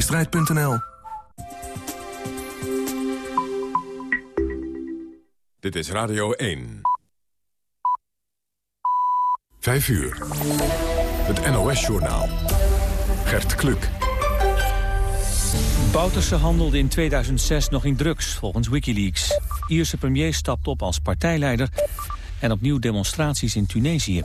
strijd.nl Dit is Radio 1. 5 uur. Het NOS-journaal. Gert Kluk. Bouterse handelde in 2006 nog in drugs, volgens Wikileaks. Ierse premier stapt op als partijleider... en opnieuw demonstraties in Tunesië.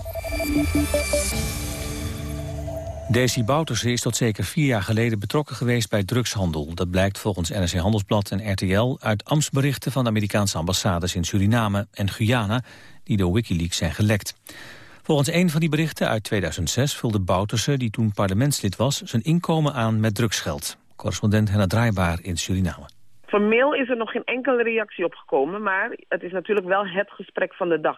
Daisy Bouterse is tot zeker vier jaar geleden betrokken geweest bij drugshandel. Dat blijkt volgens NRC Handelsblad en RTL uit ambtsberichten van de Amerikaanse ambassades in Suriname en Guyana, die door Wikileaks zijn gelekt. Volgens een van die berichten uit 2006 vulde Bouterse, die toen parlementslid was, zijn inkomen aan met drugsgeld. Correspondent Henna Draaibaar in Suriname. Formeel is er nog geen enkele reactie op gekomen, maar het is natuurlijk wel het gesprek van de dag.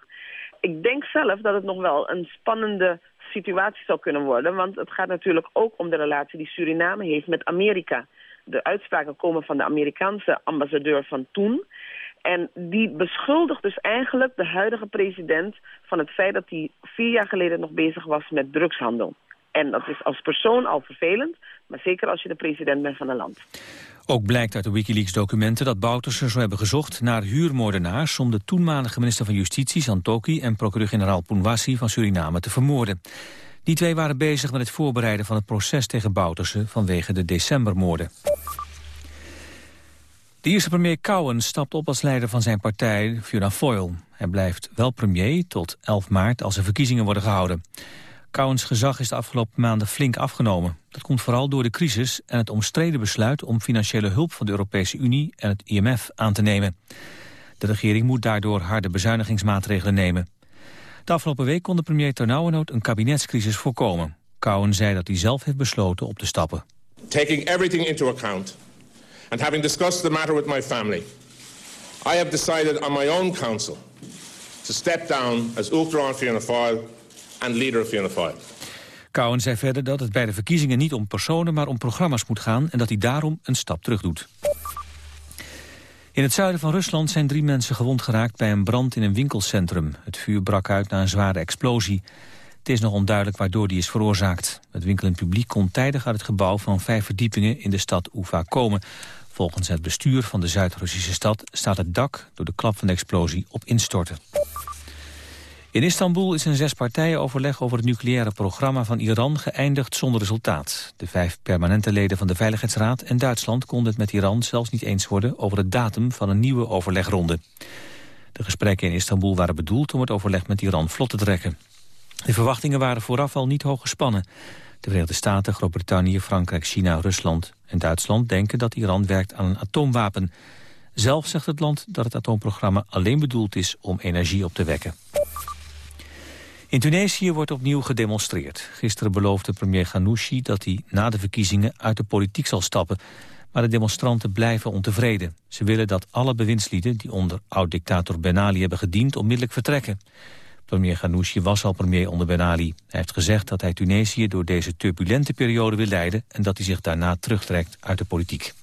Ik denk zelf dat het nog wel een spannende situatie zou kunnen worden. Want het gaat natuurlijk ook om de relatie die Suriname heeft met Amerika. De uitspraken komen van de Amerikaanse ambassadeur van toen. En die beschuldigt dus eigenlijk de huidige president van het feit dat hij vier jaar geleden nog bezig was met drugshandel. En dat is als persoon al vervelend, maar zeker als je de president bent van een land. Ook blijkt uit de Wikileaks-documenten dat Bouterse zou hebben gezocht naar huurmoordenaars om de toenmalige minister van Justitie, Santoki, en procureur-generaal Poenwassi van Suriname te vermoorden. Die twee waren bezig met het voorbereiden van het proces tegen Bouterse vanwege de decembermoorden. De eerste premier Cowen stapt op als leider van zijn partij, Fiona Foyle. Hij blijft wel premier tot 11 maart als er verkiezingen worden gehouden. Cowens gezag is de afgelopen maanden flink afgenomen. Dat komt vooral door de crisis en het omstreden besluit om financiële hulp van de Europese Unie en het IMF aan te nemen. De regering moet daardoor harde bezuinigingsmaatregelen nemen. De afgelopen week kon de premier ternauwernood een kabinetscrisis voorkomen. Cowen zei dat hij zelf heeft besloten op te stappen. Taking everything into account and having discussed the matter with my family, I have decided on my own council to step down as Uachtaráin Fianna Fáil and leader of Fáil. Cowen zei verder dat het bij de verkiezingen niet om personen, maar om programma's moet gaan en dat hij daarom een stap terug doet. In het zuiden van Rusland zijn drie mensen gewond geraakt bij een brand in een winkelcentrum. Het vuur brak uit na een zware explosie. Het is nog onduidelijk waardoor die is veroorzaakt. Het winkelend publiek kon tijdig uit het gebouw van vijf verdiepingen in de stad Ufa komen. Volgens het bestuur van de Zuid-Russische stad staat het dak door de klap van de explosie op instorten. In Istanbul is een zespartijenoverleg over het nucleaire programma van Iran geëindigd zonder resultaat. De vijf permanente leden van de Veiligheidsraad en Duitsland konden het met Iran zelfs niet eens worden over het datum van een nieuwe overlegronde. De gesprekken in Istanbul waren bedoeld om het overleg met Iran vlot te trekken. De verwachtingen waren vooraf al niet hoog gespannen. De Verenigde Staten, Groot-Brittannië, Frankrijk, China, Rusland en Duitsland denken dat Iran werkt aan een atoomwapen. Zelf zegt het land dat het atoomprogramma alleen bedoeld is om energie op te wekken. In Tunesië wordt opnieuw gedemonstreerd. Gisteren beloofde premier Ghanouchi dat hij na de verkiezingen uit de politiek zal stappen. Maar de demonstranten blijven ontevreden. Ze willen dat alle bewindslieden die onder oud-dictator Ben Ali hebben gediend onmiddellijk vertrekken. Premier Ghanouchi was al premier onder Ben Ali. Hij heeft gezegd dat hij Tunesië door deze turbulente periode wil leiden... en dat hij zich daarna terugtrekt uit de politiek.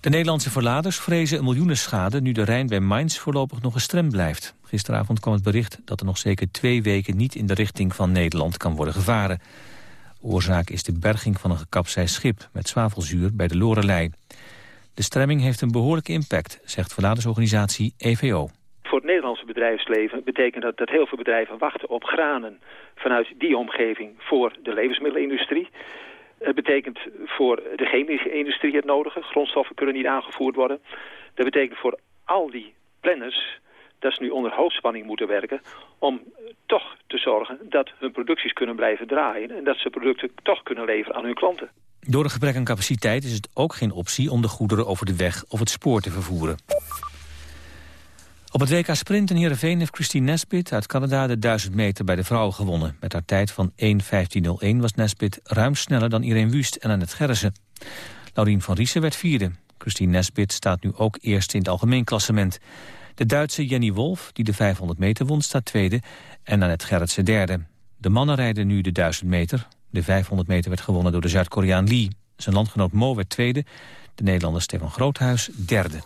De Nederlandse verladers vrezen een miljoenenschade... nu de Rijn bij Mainz voorlopig nog gestremd blijft. Gisteravond kwam het bericht dat er nog zeker twee weken... niet in de richting van Nederland kan worden gevaren. Oorzaak is de berging van een gekapseist schip... met zwavelzuur bij de Lorelei. De stremming heeft een behoorlijke impact, zegt verladersorganisatie EVO. Voor het Nederlandse bedrijfsleven betekent dat dat heel veel bedrijven wachten op granen vanuit die omgeving voor de levensmiddelenindustrie. Het betekent voor de chemische industrie het nodige. Grondstoffen kunnen niet aangevoerd worden. Dat betekent voor al die planners dat ze nu onder hoogspanning moeten werken... om toch te zorgen dat hun producties kunnen blijven draaien... en dat ze producten toch kunnen leveren aan hun klanten. Door een gebrek aan capaciteit is het ook geen optie om de goederen over de weg of het spoor te vervoeren. Op het WK Sprint in Heerenveen heeft Christine Nesbit uit Canada de 1000 meter bij de vrouwen gewonnen. Met haar tijd van 1.15.01 was Nesbit ruim sneller dan Irene Wust en Annette Gerritsen. Laurien van Riesen werd vierde. Christine Nesbit staat nu ook eerst in het algemeen klassement. De Duitse Jenny Wolf, die de 500 meter won, staat tweede en Annette Gerritsen derde. De mannen rijden nu de 1000 meter. De 500 meter werd gewonnen door de Zuid-Koreaan Lee. Zijn landgenoot Mo werd tweede, de Nederlander Stefan Groothuis derde.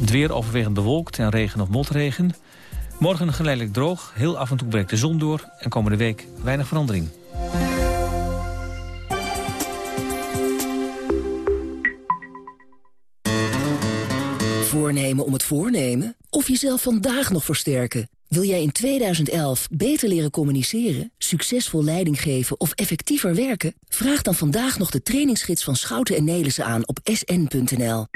Het weer overwegend bewolkt en regen of motregen. Morgen geleidelijk droog, heel af en toe breekt de zon door... en komende week weinig verandering. Om het voornemen? Of jezelf vandaag nog versterken? Wil jij in 2011 beter leren communiceren, succesvol leiding geven of effectiever werken? Vraag dan vandaag nog de trainingsgids van Schouten en Nelissen aan op sn.nl.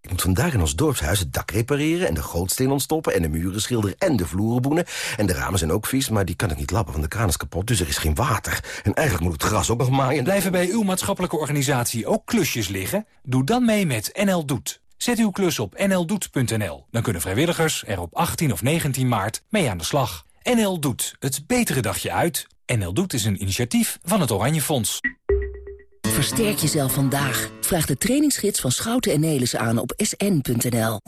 Ik moet vandaag in ons dorpshuis het dak repareren... en de gootsteen ontstoppen en de muren schilderen en de vloeren boenen. En de ramen zijn ook vies, maar die kan ik niet lappen, want de kraan is kapot. Dus er is geen water. En eigenlijk moet het gras ook nog maaien. Blijven bij uw maatschappelijke organisatie ook klusjes liggen? Doe dan mee met NL Doet. Zet uw klus op nldoet.nl. Dan kunnen vrijwilligers er op 18 of 19 maart mee aan de slag. NL Doet, het betere dagje uit. NL Doet is een initiatief van het Oranje Fonds. Versterk jezelf vandaag. Vraag de trainingsgids van Schouten en Nelissen aan op sn.nl.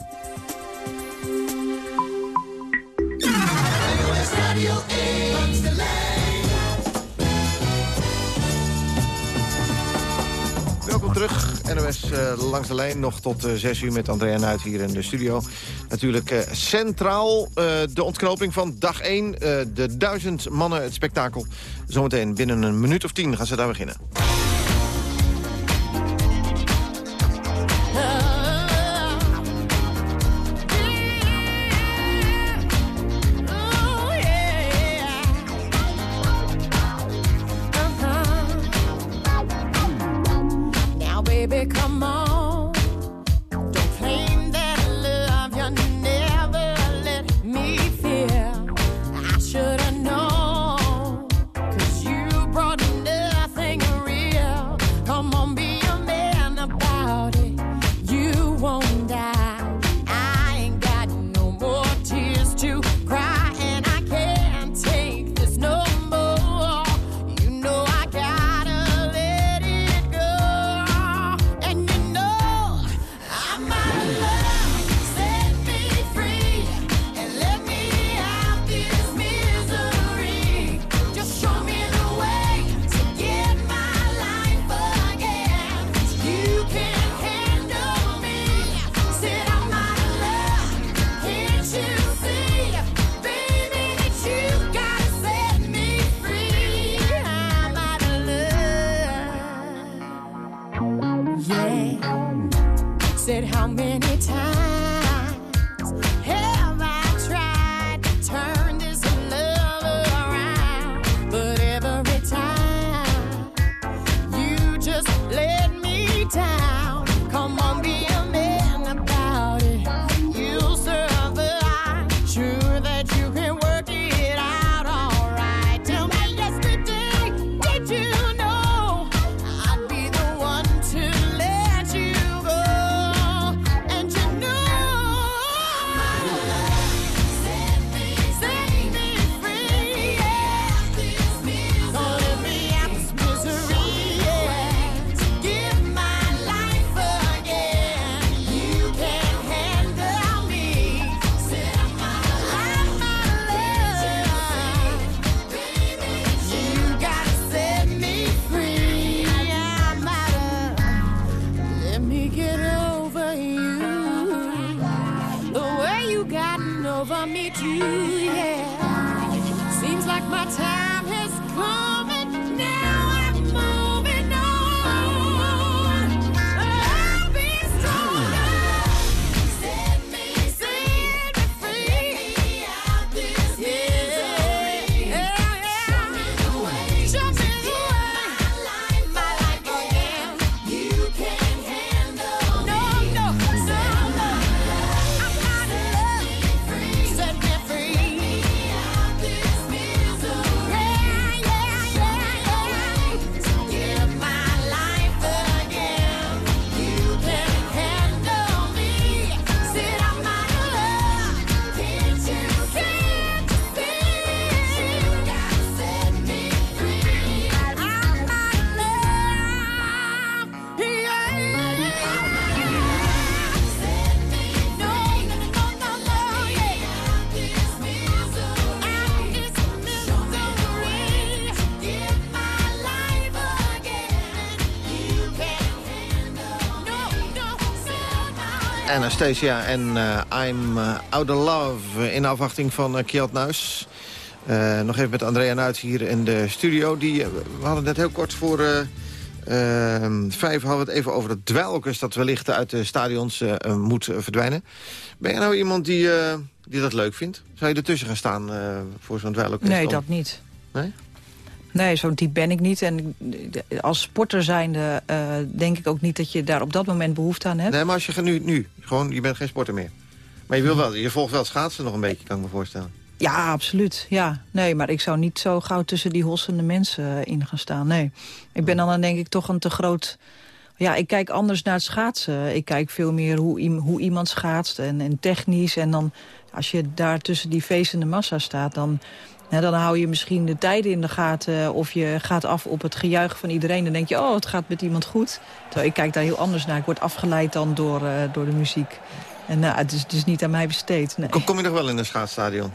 Welkom terug, NOS uh, langs de lijn. Nog tot uh, 6 uur met Andrea Nuit hier in de studio. Natuurlijk uh, centraal de ontknoping van dag 1. de duizend mannen, het spektakel. Zometeen binnen een minuut of tien gaan ze daar beginnen. said how many Anastasia en uh, I'm uh, Out of Love in afwachting van uh, Kjeld Nuis. nog even met Andrea Nuit hier in de studio. Die, we hadden net heel kort voor Ehm, vijf hadden we het even over het dweilkes dat wellicht uit de stadions moet verdwijnen. Ben je nou iemand die, die dat leuk vindt? Zou je ertussen gaan staan voor zo'n dweilkes? Nee, dat niet. Nee? Nee, zo'n type ben ik niet. En als sporter zijnde uh, denk ik ook niet dat je daar op dat moment behoefte aan hebt. Nee, maar als je nu, nu gewoon, je bent geen sporter meer. Maar je, wil wel, je volgt wel schaatsen nog een beetje, kan ik me voorstellen. Ja, absoluut. Ja. Nee, maar ik zou niet zo gauw tussen die hossende mensen in gaan staan. Nee. Ik ben dan, dan denk ik toch een te groot... Ja, ik kijk anders naar het schaatsen. Ik kijk veel meer hoe, hoe iemand schaatst en, en technisch. En dan, als je daar tussen die feestende massa staat... dan dan hou je misschien de tijden in de gaten of je gaat af op het gejuich van iedereen. Dan denk je, oh, het gaat met iemand goed. Terwijl ik kijk daar heel anders naar. Ik word afgeleid dan door, uh, door de muziek. En nou, het, is, is niet aan mij besteed. Nee. Kom, kom je nog wel in een schaatsstadion?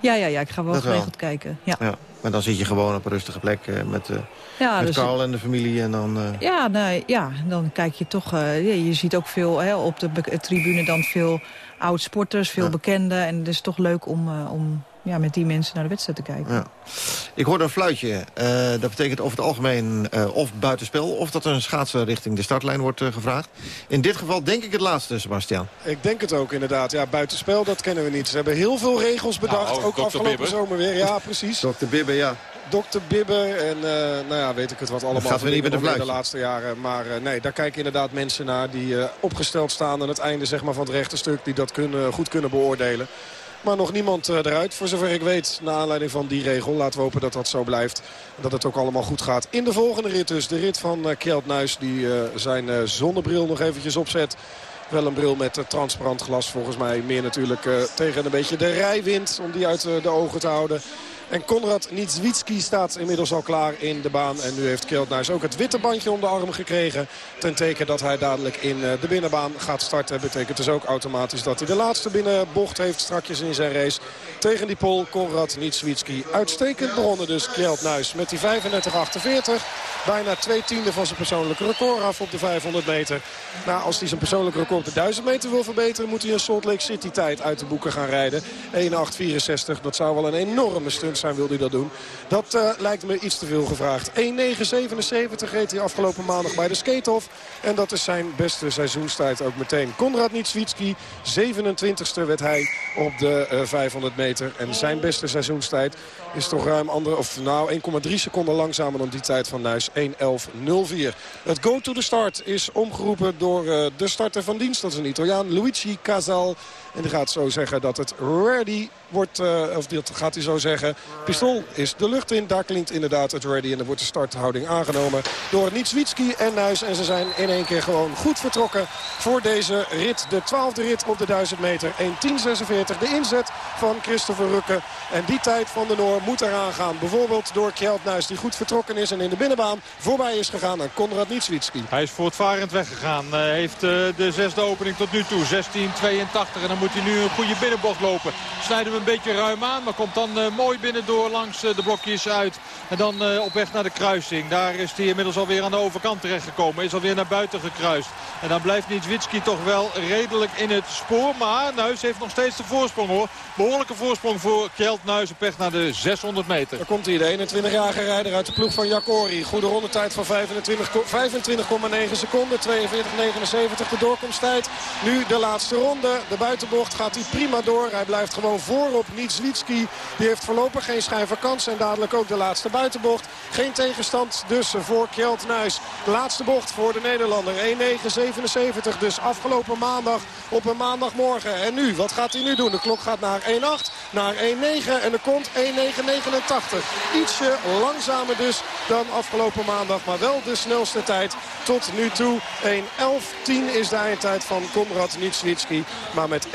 Ja, ja, ja, ik ga wel dat geregeld kijken. Ja. ja. Maar dan zit je gewoon op een rustige plek uh, met, uh, ja, met dus, Carl en de familie. En dan, uh... ja, nee, ja, dan kijk je toch... Je ziet ook veel hè, op de tribune dan veel oud-sporters, veel bekenden. En het is toch leuk om, om ja, met die mensen naar de wedstrijd te kijken. Ja. Ik hoorde een fluitje. Uh, dat betekent over het algemeen uh, of buitenspel... of dat er een schaatser richting de startlijn wordt uh, gevraagd. In dit geval denk ik het laatste, Sebastian. Ik denk het ook inderdaad. Ja, buitenspel, dat kennen we niet. Ze hebben heel veel regels bedacht. Nou, ook afgelopen Bibber. zomer weer. Ja, precies. Dr. Bibber, ja. Dr. Bibber en nou ja, weet ik het wat allemaal. gaat weer niet met de de laatste jaren. Maar nee, daar kijken inderdaad mensen naar die opgesteld staan aan het einde zeg maar, van het rechte stuk. Die dat kunnen, goed kunnen beoordelen. Maar nog niemand eh, eruit, voor zover ik weet, na aanleiding van die regel. Laten we hopen dat dat zo blijft. En dat het ook allemaal goed gaat. In de volgende rit dus, de rit van uh, Kjeld Nuis... die uh, zijn zonnebril nog eventjes opzet. Wel een bril met transparant glas volgens mij. Meer natuurlijk tegen een beetje de rijwind om die uit de ogen te houden. En Konrad Niedzwitski staat inmiddels al klaar in de baan. En nu heeft Kjeldnuis ook het witte bandje om de arm gekregen. Ten teken dat hij dadelijk in eh, de binnenbaan gaat starten. Betekent dus ook automatisch dat hij de laatste binnenbocht heeft strakjes in zijn race. Tegen die pol Konrad Niedzwitski. Uitstekend begonnen dus Kjeldnuis met die 35-48. Bijna twee tiende van zijn persoonlijke record af op de 500 meter. Nou, als hij zijn persoonlijke record op de 1000 meter wil verbeteren... moet hij een Salt Lake City tijd uit de boeken gaan rijden. 1.864, dat zou wel een enorme stunt zijn, wil hij dat doen. Dat uh, lijkt me iets te veel gevraagd. 1.977 reed hij afgelopen maandag bij de Skatehof. En dat is zijn beste seizoenstijd ook meteen. Konrad Nitswitski, 27ste werd hij op de uh, eh, 500 meter. En zijn beste seizoenstijd is toch ruim andere, of nou 1,3 seconden langzamer dan die tijd van Nuis. 1.11.04. Het go to the start is omgeroepen door uh, de starter van dienst. Dat is een Italiaan, Luigi Casal. En die gaat zo zeggen dat het ready wordt, uh, of dat gaat hij zo zeggen. Pistool is de lucht in, daar klinkt inderdaad het ready. En dan wordt de starthouding aangenomen door Nitswitski en Nuis. En ze zijn in één keer gewoon goed vertrokken voor deze rit. De twaalfde rit op de 1000 meter. 1.10.46, de inzet van Christopher Rukke. En die tijd van de Noor moet eraan gaan. Bijvoorbeeld door Kjeld Nuis die goed vertrokken is en in de binnenbaan voorbij is gegaan aan Konrad Nitswitski. Hij is voortvarend weggegaan. Hij heeft uh, de zesde opening tot nu toe. 16.82 en dan moet hij nu een goede binnenbocht lopen. Snijden we een beetje ruim aan. Maar komt dan uh, mooi binnen door langs de blokjes uit. En dan op weg naar de kruising. Daar is hij inmiddels alweer aan de overkant terechtgekomen. Is alweer naar buiten gekruist. En dan blijft Nitswitski toch wel redelijk in het spoor. Maar Nuis heeft nog steeds de voorsprong hoor. Behoorlijke voorsprong voor Kjeld Nuis op weg naar de 600 meter. Daar komt hij de 21-jarige rijder uit de ploeg van Jacori. Goede rondetijd van 25,9 25 seconden. 42,79 de doorkomsttijd. Nu de laatste ronde. De buitenbocht gaat hij prima door. Hij blijft gewoon voorop. Nitswitski die heeft voorlopig geen schijn kans. En dadelijk ook de laatste buitenbocht. Geen tegenstand dus voor Kjeld laatste bocht voor de Nederlander. 1.9.77 dus afgelopen maandag op een maandagmorgen. En nu, wat gaat hij nu doen? De klok gaat naar 1.8, naar 1.9 en er komt 1.9.89. Ietsje langzamer dus dan afgelopen maandag. Maar wel de snelste tijd tot nu toe. 1.11.10 is de eindtijd van Konrad Nitswitski. Maar met 1.9.89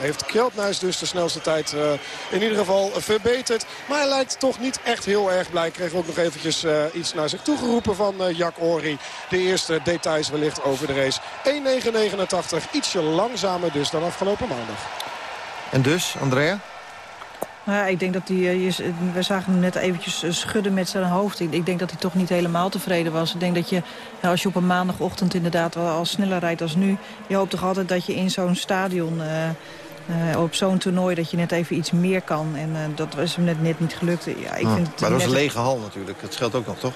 heeft Kjeldnuis dus de snelste tijd uh, in ieder geval verbeterd. Maar hij lijkt toch niet echt heel erg blij. Kreeg ook nog eventjes uh, iets naar zich toegeroepen van uh, Jack Ori. De eerste details wellicht over de race. 1.9.89, ietsje langzamer dus dan afgelopen maandag. En dus, Andrea? Ja, ik denk dat hij, we zagen hem net eventjes schudden met zijn hoofd. Ik, denk dat hij toch niet helemaal tevreden was. Ik denk dat je, als je op een maandagochtend inderdaad al sneller rijdt als nu... je hoopt toch altijd dat je in zo'n stadion... Uh, op zo'n toernooi dat je net even iets meer kan. En uh, dat was hem net, net niet gelukt. Ja, ik ah, vind het maar dat was een lege hal natuurlijk. Dat scheelt ook nog, toch?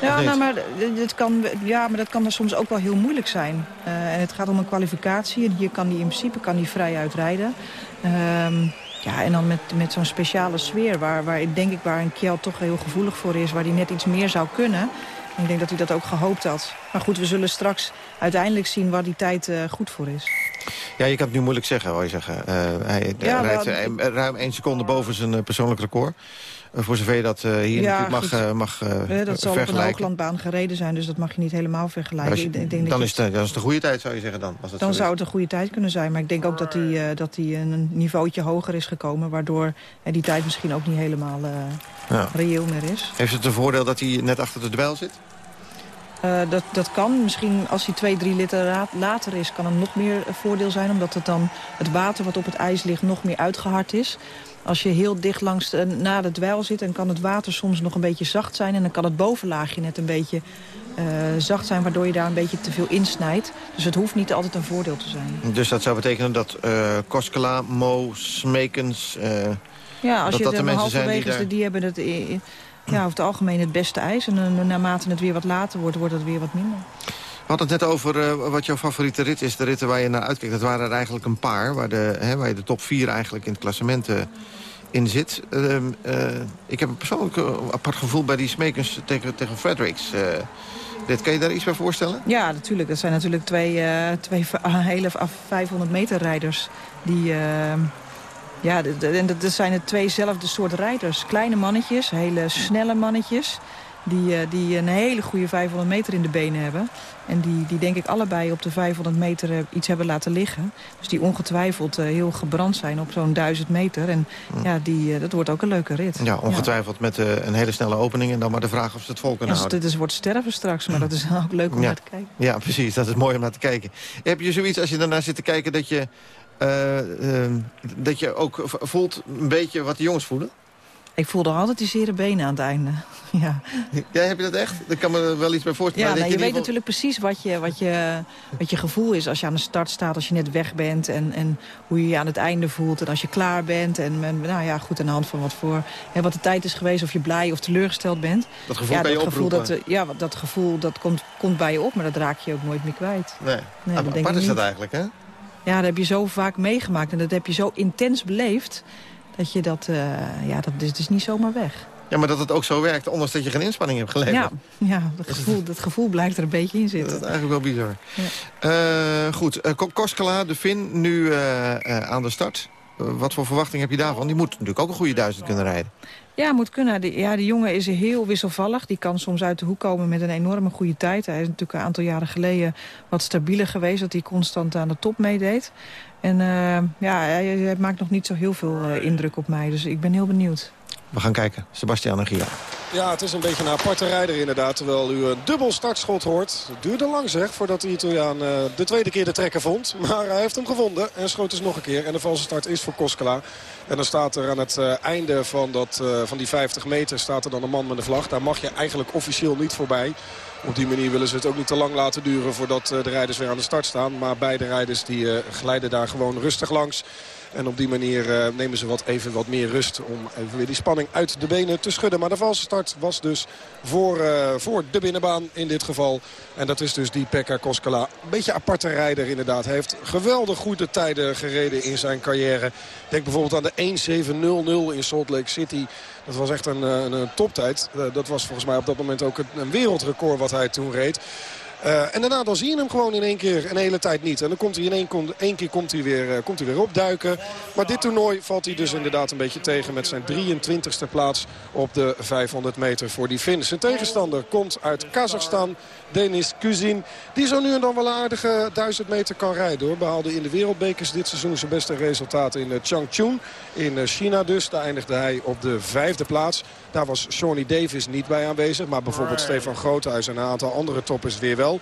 Ja, nou, maar, dit kan, ja, maar dat kan er soms ook wel heel moeilijk zijn. Uh, en het gaat om een kwalificatie. En hier kan hij in principe kan die vrij uitrijden. Ehm, ja, en dan met, met zo'n speciale sfeer, waar, waar, denk ik, waar een Kjell toch heel gevoelig voor is... waar hij net iets meer zou kunnen. En ik denk dat hij dat ook gehoopt had. Maar goed, we zullen straks uiteindelijk zien waar die tijd uh, goed voor is. Ja, je kan het nu moeilijk zeggen, wil je zeggen. Uh, hij ja, rijdt wel, ruim één seconde boven zijn persoonlijk record. Uh, voor zover je dat uh, hier ja, mag, uh, mag Dat zal op een hooglandbaan gereden zijn, dus dat mag je niet helemaal vergelijken. Je, ik denk dan, dat is het, dan is het een goede tijd, zou je zeggen dan? Als dan zou het een goede tijd kunnen zijn. Maar ik denk ook dat hij dat een niveautje hoger is gekomen... waardoor die tijd misschien ook niet helemaal ja. reëel meer is. Heeft het een voordeel dat hij net achter de dweil zit? Uh, dat, dat kan. Misschien als hij twee, drie liter later is, kan het nog meer voordeel zijn. Omdat het dan het water wat op het ijs ligt nog meer uitgehard is. Als je heel dicht langs de, na de dweil zit... dan kan het water soms nog een beetje zacht zijn... en dan kan het bovenlaagje net een beetje uh, zacht zijn... waardoor je daar een beetje te veel insnijdt. Dus het hoeft niet altijd een voordeel te zijn. Dus dat zou betekenen dat uh, Koskela, Mo, Smekens... Uh, ja, als dat je dat de, de mensen zijn die, daar... die hebben het ja, over het algemeen het beste ijs. En naarmate het weer wat later wordt, wordt het weer wat minder. We hadden het net over uh, wat jouw favoriete rit is. De ritten waar je naar uitkijkt. Dat waren er eigenlijk een paar. Waar, de, hè, waar je de top 4 eigenlijk in het klassement uh, in zit. Uh, ik heb een persoonlijk apart gevoel bij die smekens tegen, tegen Fredericks. dit, kan je daar iets bij voorstellen? Ja, natuurlijk. Dat zijn natuurlijk twee, twee hele 500 meter rijders. Die... ja, en dat zijn het tweezelfde soort rijders. Kleine mannetjes, hele snelle mannetjes die, die een hele goede 500 meter in de benen hebben. En die, die denk ik allebei op de 500 meter eh, iets hebben laten liggen. Dus die ongetwijfeld uh, heel gebrand zijn op zo'n 1000 meter. En hm. ja, die, dat wordt ook een leuke rit. Ja, ongetwijfeld met een hele snelle opening. En dan maar de vraag of ze het vol kunnen ja, houden. Het wordt sterven straks, maar dat is ook leuk om ja. naar te kijken. Ja, precies. Dat is mooi om naar te kijken. Heb je zoiets als je daarna zit te kijken dat je... dat je ook voelt een beetje wat de jongens voelen? Ik voelde altijd die zere benen aan het einde. ja. ja, heb je dat echt? Daar kan me wel iets bij voorstellen. Ja, nou, je, je weet natuurlijk precies wat je, wat, je, wat je gevoel is als je aan de start staat, als je net weg bent. En, en hoe je je aan het einde voelt en als je klaar bent. En, nou ja, goed aan de hand van wat, voor, hè, wat de tijd is geweest, of je blij of teleurgesteld bent. Dat gevoel ja, kan dat je gevoel dat, Ja, dat gevoel dat komt, komt bij je op, maar dat raak je ook nooit meer kwijt. Nee, nee apart is dat eigenlijk, hè? Ja, dat heb je zo vaak meegemaakt en dat heb je zo intens beleefd dat je dat, uh, ja, dat is, is niet zomaar weg. Ja, maar dat het ook zo werkt, ondanks dat je geen inspanning hebt geleverd. Ja, ja dat, gevoel, dat gevoel blijkt er een beetje in zitten. Dat is eigenlijk wel bizar. Ja. Uh, goed, uh, Koskela, de Fin, nu uh, aan de start. wat voor verwachting heb je daarvan? Die moet natuurlijk ook een goede duizend kunnen rijden. Ja, moet kunnen. Die, ja, die jongen is heel wisselvallig. Die kan soms uit de hoek komen met een enorme goede tijd. Hij is natuurlijk een aantal jaren geleden wat stabieler geweest... dat hij constant aan de top meedeed. En uh, ja, hij, maakt nog niet zo heel veel uh, indruk op mij. Dus ik ben heel benieuwd. We gaan kijken. Sebastian en Gia. Ja, het is een beetje een aparte rijder inderdaad. Terwijl u een dubbel startschot hoort. Het duurde lang zeg voordat de Italiaan uh, de tweede keer de trekker vond. Maar hij heeft hem gevonden en schoot dus nog een keer. En de valse start is voor Koskela. En dan staat er aan het uh, einde van, dat, van die 50 meter staat er dan een man met een vlag. Daar mag je eigenlijk officieel niet voorbij. Op die manier willen ze het ook niet te lang laten duren voordat de rijders weer aan de start staan. Maar beide rijders die glijden daar gewoon rustig langs. En op die manier uh, nemen ze wat, even wat meer rust om even weer die spanning uit de benen te schudden. Maar de valse start was dus voor, uh, voor de binnenbaan in dit geval. En dat is dus die Pekka Koskela. Een beetje aparte rijder inderdaad. Hij heeft geweldig goede tijden gereden in zijn carrière. Denk bijvoorbeeld aan de 1.7.00 in Salt Lake City. Dat was echt een, een, een toptijd. Dat was volgens mij op dat moment ook een wereldrecord wat hij toen reed. Uh, en daarna dan zie je hem gewoon in één keer een hele tijd niet. En dan komt hij in één, één keer komt hij weer, uh, komt hij weer opduiken. Maar dit toernooi valt hij dus inderdaad een beetje tegen met zijn 23e plaats op de 500 meter voor die Fins. Zijn tegenstander komt uit Kazachstan, Denis Kuzin. Die zo nu en dan wel aardige 1000 meter kan rijden hoor. Behaalde in de wereldbekers dit seizoen zijn beste resultaten in Changchun. In China dus. Daar eindigde hij op de vijfde plaats. Daar was Shawnee Davis niet bij aanwezig. Maar bijvoorbeeld Stefan Groothuis en een aantal andere toppers weer wel. Wel.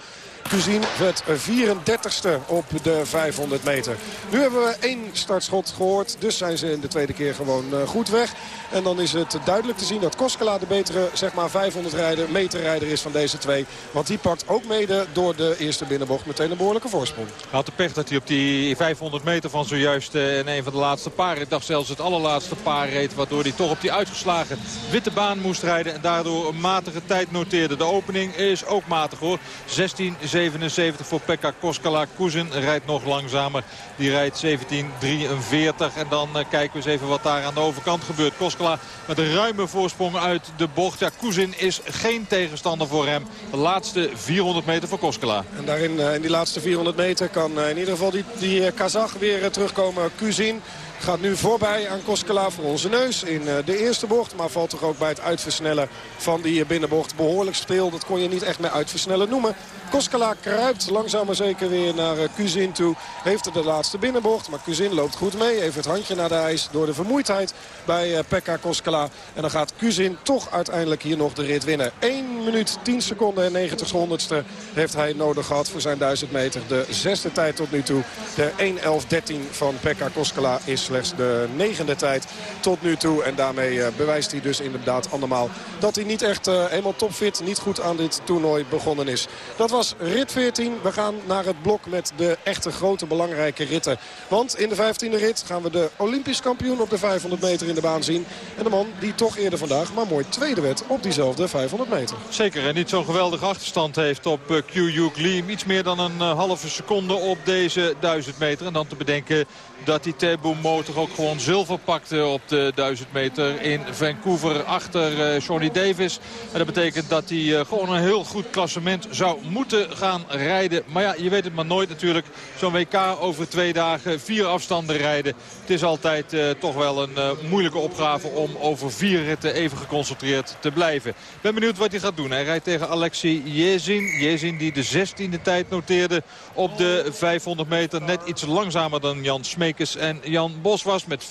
Cuzine werd 34ste op de 500 meter. Nu hebben we één startschot gehoord. Dus zijn ze in de tweede keer gewoon eh, goed weg. En dan is het duidelijk te zien dat Koskela de betere zeg maar 500 rijder, meterrijder is van deze twee. Want die pakt ook mede door de eerste binnenbocht meteen een behoorlijke voorsprong. Had de pech dat hij op die 500 meter van zojuist eh, in een van de laatste paren, ik dacht zelfs het allerlaatste paar reed. Waardoor hij toch op die uitgeslagen witte baan moest rijden. En daardoor een matige tijd noteerde. De opening is ook matig hoor. 16, 77 voor Pekka Koskala. Kuzin rijdt nog langzamer. Die rijdt 17.43. En dan uh, kijken we eens even wat daar aan de overkant gebeurt. Koskala met een ruime voorsprong uit de bocht. Ja, Kuzin is geen tegenstander voor hem. De laatste 400 meter voor Koskala. En daarin, uh, in die laatste 400 meter kan uh, in ieder geval die, die Kazach weer terugkomen. Kuzin Gaat nu voorbij aan Koskela voor onze neus in de eerste bocht. Maar valt toch ook bij het uitversnellen van die binnenbocht behoorlijk speel. Dat kon je niet echt meer uitversnellen noemen. Koskela kruipt langzaam maar zeker weer naar Kuzin toe. Heeft er de laatste binnenbocht. Maar Kuzin loopt goed mee. Heeft het handje naar de ijs door de vermoeidheid bij Pekka Koskela. En dan gaat Kuzin toch uiteindelijk hier nog de rit winnen. 1 minuut 10 seconden en 90 honderdste heeft hij nodig gehad voor zijn 1000 meter. De zesde tijd tot nu toe. De 1.11.13 van Pekka Koskela is slechts de negende tijd tot nu toe. En daarmee bewijst hij dus inderdaad andermaal dat hij niet echt helemaal topfit, niet goed aan dit toernooi begonnen is. Dat was rit 14. We gaan naar het blok met de echte grote belangrijke ritten. Want in de 15e rit gaan we de Olympisch kampioen op de 500 meter in de baan zien. En de man die toch eerder vandaag maar mooi tweede werd op diezelfde 500 meter. Zeker en niet zo'n geweldige achterstand heeft op Q Lim. Iets meer dan een halve seconde op deze 1000 meter. En dan te bedenken dat die Tebo Mo toch ook gewoon zilver pakte op de 1000 meter in Vancouver achter uh, Johnny Davis. En dat betekent dat hij uh, gewoon een heel goed klassement zou moeten gaan rijden. Maar ja, je weet het maar nooit natuurlijk. Zo'n WK over twee dagen, vier afstanden rijden. Het is altijd uh, toch wel een moeilijke opgave om over vier ritten even geconcentreerd te blijven. Ik ben benieuwd wat hij gaat doen. Hij rijdt tegen Alexei Jezin. Jezin die de 16e tijd noteerde op de 500 meter. Net iets langzamer dan Jan En Jan Bos was met 35-74.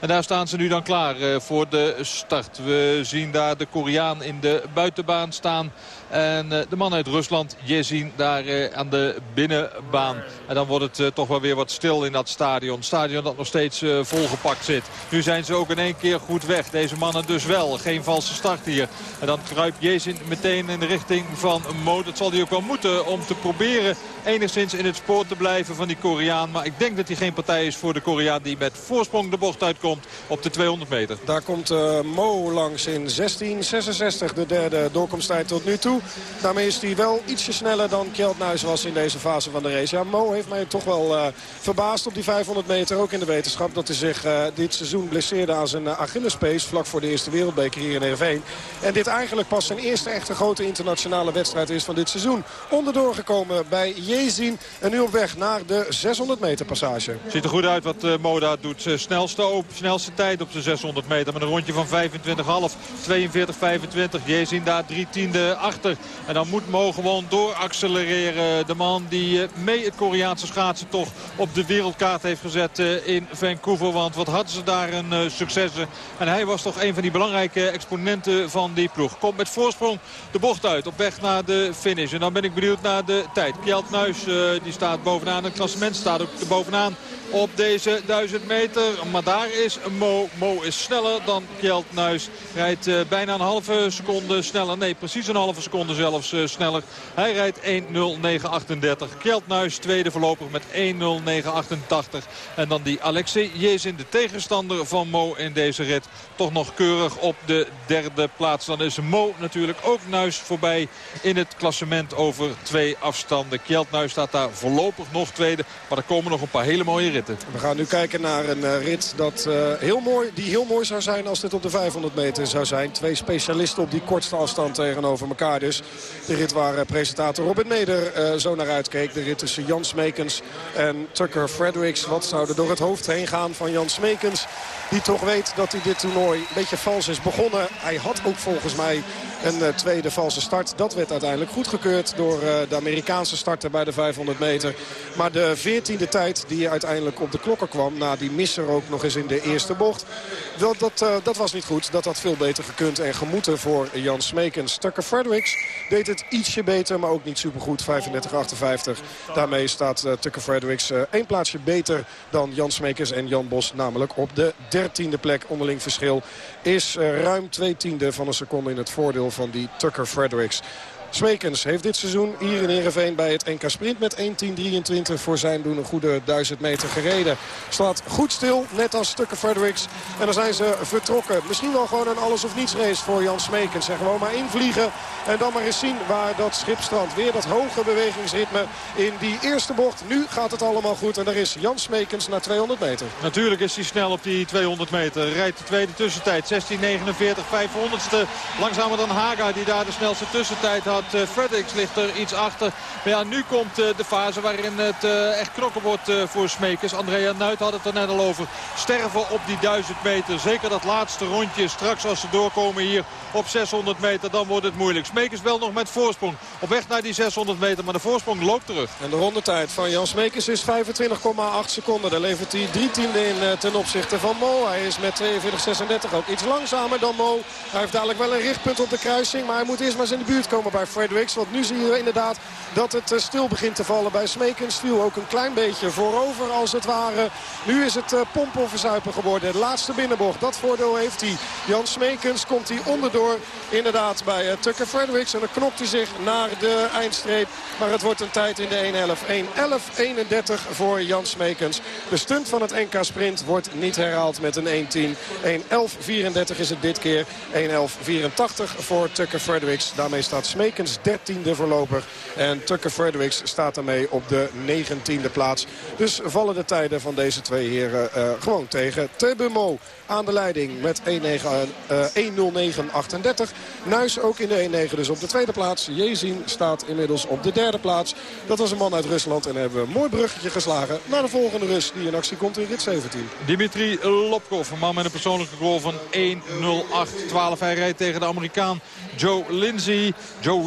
En daar staan ze nu dan klaar voor de start. We zien daar de Koreaan in de buitenbaan staan. En de man uit Rusland, Jezin, daar aan de binnenbaan. En dan wordt het toch wel weer wat stil in dat stadion. Stadion dat nog steeds volgepakt zit. Nu zijn ze ook in één keer goed weg. Deze mannen dus wel. Geen valse start hier. En dan kruipt Jezin meteen in de richting van Mo. Dat zal hij ook wel moeten om te proberen enigszins in het spoor te blijven van die Koreaan. Maar ik denk dat hij geen partij is voor de Koreaan die met voorsprong de bocht uitkomt op de 200 meter. Daar komt Mo langs in 16.66, de derde doorkomsttijd tot nu toe. Daarmee is hij wel ietsje sneller dan Kjeld Nuis was in deze fase van de race. Ja, Mo heeft mij toch wel uh, verbaasd op die 500 meter, ook in de wetenschap... dat hij zich uh, dit seizoen blesseerde aan zijn Achillespees vlak voor de eerste wereldbeker hier in Erveen. En dit eigenlijk pas zijn eerste echte grote internationale wedstrijd is van dit seizoen. Onderdoor gekomen bij Jezin en nu op weg naar de 600 meter passage. Ziet er goed uit wat uh, Moda doet. Snelste, op, snelste tijd op de 600 meter met een rondje van 25,5. 42,25. Jezin daar drie tiende achter. En dan moet Mo gewoon door accelereren. De man die uh, mee het Koreaanse schaatsen toch op de wereldkaart heeft gezet in Vancouver. Want wat hadden ze daar een successen. En hij was toch een van die belangrijke exponenten van die ploeg. Komt met voorsprong de bocht uit op weg naar de finish. En dan ben ik benieuwd naar de tijd. Kjeld Nuis die staat bovenaan. Het klassement staat ook bovenaan op deze 1000 meter. Maar daar is Mo. Mo is sneller dan Kjeld Nuis. Rijdt bijna een halve seconde sneller. Nee, precies een halve seconde zelfs uh, sneller. Hij rijdt 1.09.38. Kjeld Nuis tweede voorlopig met 1.09.88. En dan die Alexei Jezin, de tegenstander van Mo in deze rit. Toch nog keurig op de derde plaats. Dan is Mo natuurlijk ook Nuis voorbij in het klassement over twee afstanden. Kjeld Nuis staat daar voorlopig nog tweede. Maar er komen nog een paar hele mooie ritten. We gaan nu kijken naar een uh, rit dat, uh, heel mooi, die heel mooi zou zijn als dit op de 500 meter zou zijn. Twee specialisten op die kortste afstand tegenover elkaar dus. De rit waar uh, presentator Robin Meder zo naar uitkeek. De rit tussen Jan Smekens en Tucker Fredericks. Wat zou er door het hoofd heen gaan van Jan Smekens? Die toch weet dat hij dit toernooi een beetje vals is begonnen. Hij had ook volgens mij een tweede valse start. Dat werd uiteindelijk goedgekeurd door de Amerikaanse starter bij de 500 meter. Maar de 14e de tijd die uiteindelijk op de klokken kwam. Na die misser ook nog eens in de eerste bocht. Dat, uh, dat was niet goed. Dat had veel beter gekund en gemoeten voor Jan Smekens. Tucker Fredericks deed het ietsje beter, maar ook niet supergoed. 35-58. Daarmee staat Tucker Fredericks één plaatsje beter dan Jan Smekens en Jan Bos. Namelijk op de dertiende plek. Onderling verschil is ruim twee tiende van een seconde in het voordeel van die Tucker Fredericks. Smekens heeft dit seizoen hier in Ereveen bij het NK Sprint met 1.10.23 voor zijn doen een goede 1000 meter gereden. Staat goed stil, net als Stukken Fredericks. En dan zijn ze vertrokken. Misschien wel gewoon een alles of niets race voor Jan Smekens. Zeg gewoon maar invliegen en dan maar eens zien waar dat schip strandt. Weer dat hoge bewegingsritme in die eerste bocht. Nu gaat het allemaal goed en daar is Jan Smekens naar 200 meter. Natuurlijk is hij snel op die 200 meter. Rijdt de tweede tussentijd 16.49, 500ste. Langzamer dan Haga die daar de snelste tussentijd had. Uh, Fredericks ligt er iets achter. Maar ja, nu komt uh, de fase waarin het uh, echt knokken wordt voor Smekers. Andrea Nuit had het er net al over. Sterven op die 1000 meter. Zeker dat laatste rondje. Straks als ze doorkomen hier op 600 meter, dan wordt het moeilijk. Smekers wel nog met voorsprong. Op weg naar die 600 meter, maar de voorsprong loopt terug. En de rondetijd van Jan Smekers is 25,8 seconden. Daar levert hij drie tiende in ten opzichte van Mo. Hij is met 42,36 ook iets langzamer dan Mo. Hij heeft dadelijk wel een richtpunt op de kruising. Maar hij moet eerst maar eens in de buurt komen bij Fredericks. Want nu zien we inderdaad dat het stil begint te vallen bij Smekens. Viel ook een klein beetje voorover als het ware. Nu is het pompen verzuipen geworden. De laatste binnenbocht, dat voordeel heeft hij. Jan Smekens komt hij onderdoor inderdaad bij Tucker Fredericks. En dan knokt hij zich naar de eindstreep. Maar het wordt een tijd in de 1.11. 1.11.31 voor Jan Smekens. De stunt van het NK Sprint wordt niet herhaald met een 1.10. 1.11.34 is het dit keer. 1.11.84 voor Tucker Fredericks. Daarmee staat Smekens 13e voorlopig. En Tucker Fredericks staat daarmee op de 19e plaats. Dus vallen de tijden van deze twee heren uh, gewoon tegen. Tebemo aan de leiding met 1.09.38. Nuis ook in de 1.9 dus op de tweede plaats. Jezin staat inmiddels op de derde plaats. Dat was een man uit Rusland en hebben we een mooi bruggetje geslagen naar de volgende Rus die in actie komt in rit 17. Dimitri Lopkov, een man met een persoonlijke goal van 1.08.12. Hij rijdt tegen de Amerikaan Joe Lindsay.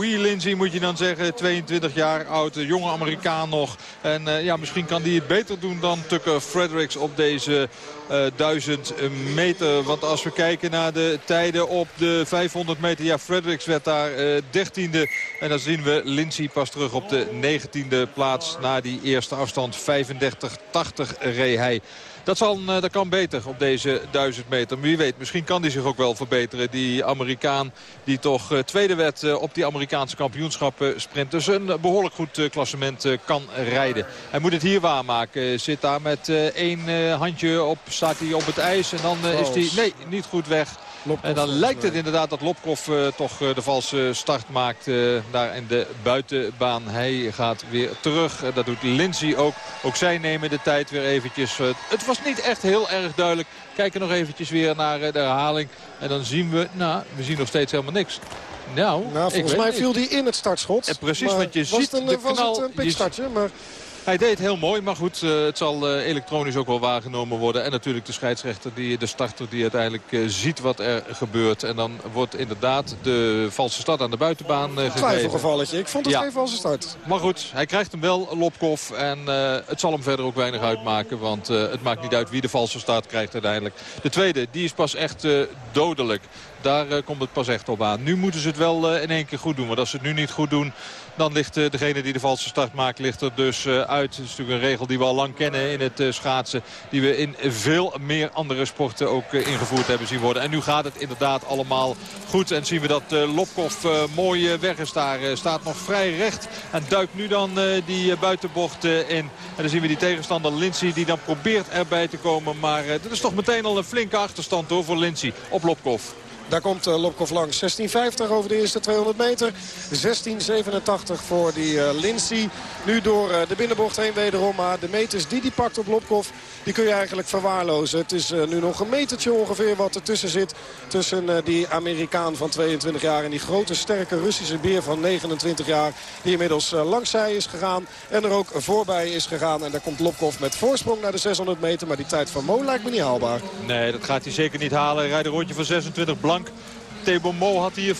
Joey Lindsay moet je dan zeggen. 22 jaar oud, jonge Amerikaan nog. En uh, ja, misschien kan hij het beter doen dan Tucker Fredericks op deze uh, 1000 meter. Want als we kijken naar de tijden op de 500 meter. Ja, Fredericks werd daar uh, 13e. En dan zien we Lindsay pas terug op de 19e plaats. Na die eerste afstand 35-80 reed hij. Dat, zal, uh, dat kan beter op deze 1000 meter. Maar wie weet, misschien kan die zich ook wel verbeteren. Die Amerikaan die toch uh, tweede werd uh, op die Amerikaanse kampioenschappen sprint. Dus een behoorlijk goed klassement kan rijden. Hij moet het hier waarmaken. Zit daar met één handje op, staat hij op het ijs. En dan is hij, nee, niet goed weg. En dan lijkt het inderdaad dat Lopkov uh, toch uh, de valse start maakt uh, daar in de buitenbaan. Hij gaat weer terug. dat doet Lindsay ook. Ook zij nemen de tijd weer eventjes. het was niet echt heel erg duidelijk. Kijken nog eventjes weer naar de herhaling. En dan zien we, nou, we zien nog steeds helemaal niks. Nou, nou volgens mij viel die in het startschot. En precies, want je ziet het een, de was knal, het een pikstartje, maar... Hij deed heel mooi, maar goed, uh, het zal uh, elektronisch ook wel waargenomen worden. En natuurlijk de scheidsrechter, die, de starter die uiteindelijk uh, ziet wat er gebeurt. En dan wordt inderdaad de valse start aan de buitenbaan gegeven. Twijfelgevalletje, ik vond het Ja. geen valse start. Maar goed, hij krijgt hem wel, Lopkov. En eh, het zal hem verder ook weinig uitmaken. Want eh, het maakt niet uit wie de valse start krijgt uiteindelijk. De tweede, die is pas echt eh, dodelijk. Daar eh, komt het pas echt op aan. Nu moeten ze het wel eh, in één keer goed doen. Want als ze het nu niet goed doen, dan ligt eh, degene die de valse start maakt ligt er dus eh, uit. Is natuurlijk een regel die we al lang kennen in het eh, schaatsen. Die we in veel meer andere sporten ook eh, ingevoerd hebben zien worden. En nu gaat het inderdaad allemaal goed. En zien we dat eh, Lopkov mooi weg is daar. staat nog vrij recht. En duikt nu dan die buitenbocht in. En dan zien we die tegenstander Lindsay die dan probeert erbij te komen. Maar dat is toch meteen al een flinke achterstand hoor voor Lindsay op Lopkov. Daar komt uh, Lopkov langs. 16.50 over de eerste 200 meter. 16.87 voor die uh, Lindsay. Nu door uh, de binnenbocht heen wederom. Maar de meters die die pakt op Lopkov, die kun je eigenlijk verwaarlozen. Het is nu nog een metertje ongeveer wat ertussen zit. Tussen die Amerikaan van 22 jaar en die grote sterke Russische beer van 29 jaar. Die inmiddels langs zij is gegaan en er ook voorbij is gegaan. En daar komt Lopkov met voorsprong naar de 600 meter. Maar die tijd van Mo lijkt me niet haalbaar. Nee, dat gaat hij zeker niet halen. Hij rijdt een rondje van 26 blank. Tebo Mo had hier 25-5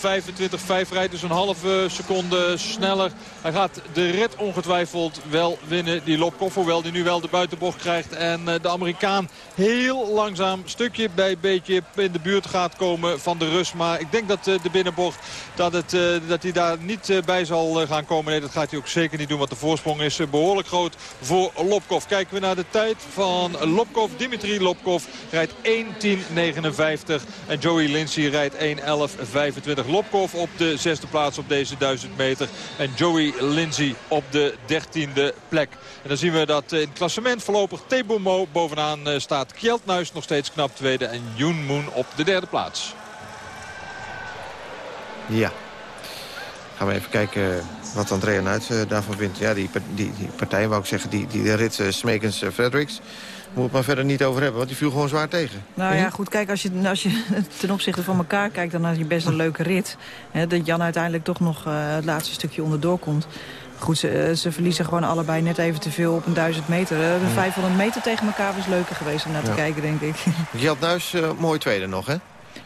rijdt, dus een halve seconde sneller. Hij gaat de rit ongetwijfeld wel winnen, die Lopkov. Hoewel die nu wel de buitenbocht krijgt. En de Amerikaan heel langzaam, stukje bij beetje in de buurt gaat komen van de Rus. Maar ik denk dat de binnenbocht, dat, het, dat hij daar niet bij zal gaan komen. Nee, dat gaat hij ook zeker niet doen, want de voorsprong is behoorlijk groot voor Lopkov. Kijken we naar de tijd van Lopkov. Dimitri Lopkov rijdt 1.10.59 en Joey Lindsay rijdt 1.11.25. Lopkov op de zesde plaats op deze 1000 meter en Joey Lindsay op de dertiende plek. En dan zien we dat in het klassement voorlopig Tebomo bovenaan eh, staat. Kjeltnuis nog steeds knap tweede en Yoon Moon op de derde plaats. Ja. Gaan we even kijken wat Andrea Nuit uh, daarvan vindt. Ja, die, die, die partij, wou ik zeggen, die, die rit uh, Smekens-Fredericks... Moet het maar verder niet over hebben, want die viel gewoon zwaar tegen. Nou ja, goed, kijk, als je, als je ten opzichte van elkaar kijkt... dan had je best een leuke rit. Hè, dat Jan uiteindelijk toch nog uh, het laatste stukje onderdoor komt. Goed, ze, ze, verliezen gewoon allebei net even te veel op een 1000 meter. De 500 meter tegen elkaar was leuker geweest om naar te ja. kijken, denk ik. Gjeld Nuis, uh, mooi tweede nog, hè?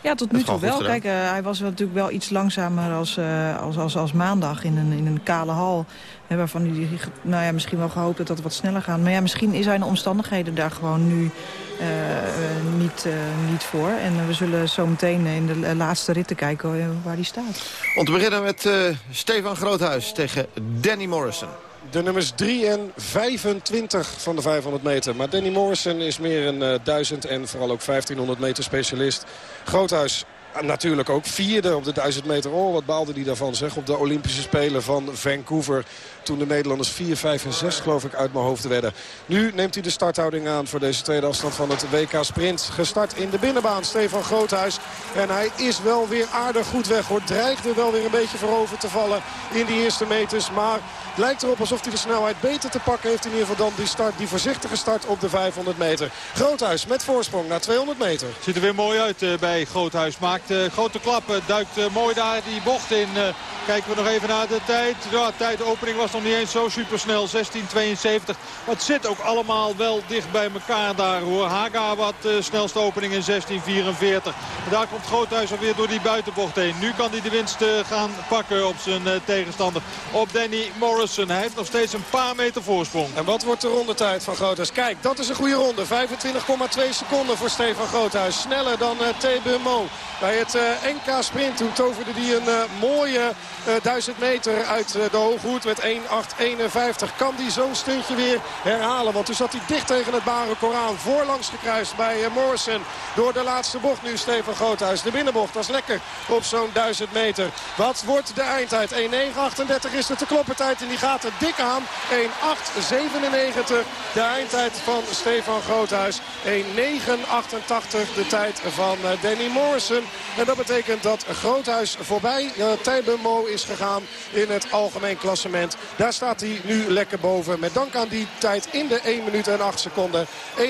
Ja, tot nu toe wel. Kijk, uh, hij was natuurlijk wel iets langzamer als, uh, als, als, als maandag in een, in een kale hal. Hè, waarvan hij nou ja, misschien wel gehoopt dat dat wat sneller gaat. Maar ja, misschien is zijn de omstandigheden daar gewoon nu uh, niet, niet voor. En we zullen zo meteen in de laatste ritten kijken waar hij staat. Om te beginnen met Stefan Groothuis tegen Danny Morrison. De nummers 3 en 25 van de 500 meter. Maar Danny Morrison is meer een uh, 1000 en vooral ook 1500 meter specialist. Groothuis natuurlijk ook vierde op de 1000 meter. Oh, wat baalde hij daarvan zeg. Op de Olympische Spelen van Vancouver. Toen de Nederlanders 4, 5 en 6 geloof ik uit mijn hoofd werden. Nu neemt hij de starthouding aan voor deze tweede afstand van het WK Sprint. Gestart in de binnenbaan, Stefan Groothuis. En hij is wel weer aardig goed weg. Dreigde wel weer een beetje voorover te vallen in die eerste meters. Maar het lijkt erop alsof hij de snelheid beter te pakken heeft. In ieder geval dan die, start, die voorzichtige start op de 500 meter. Groothuis met voorsprong naar 200 meter. Ziet er weer mooi uit uh, bij Groothuis. Maakt uh, grote klappen. Duikt uh, mooi daar die bocht in. kijken we nog even naar de tijd. Ja, tijdopening was nog niet eens zo supersnel. 16.72. Maar het zit ook allemaal wel dicht bij elkaar daar hoor. Haga wat snelste opening in 16.44. Daar komt Groothuis alweer door die buitenbocht heen. Nu kan hij de winst gaan pakken op zijn tegenstander. Op Danny Morris. Hij heeft nog steeds een paar meter voorsprong. En wat wordt de rondetijd van Groothuis? Kijk, dat is een goede ronde. 25,2 seconden voor Stefan Groothuis. Sneller dan uh, Tebe. Bij het uh, NK Sprint toen toverde hij een uh, mooie uh, 1000 meter uit de hooghoed met 1.851. Kan die zo'n stuntje weer herhalen? Want toen zat hij dicht tegen het bare Koraan. Voorlangs gekruist bij Morrison. Door de laatste bocht nu Stefan Groothuis. De binnenbocht was lekker op zo'n 1000 meter. Wat wordt de eindtijd? 1.938 is het de kloppertijd. En die gaat er dik aan. 1.897 de eindtijd van Stefan Groothuis. 1.988 de tijd van Danny Morrison. En dat betekent dat Groothuis voorbij uh, Tijbenmo is gegaan in het algemeen klassement. Daar staat hij nu lekker boven. Met dank aan die tijd in de 1 minuut en 8 seconden. 1.897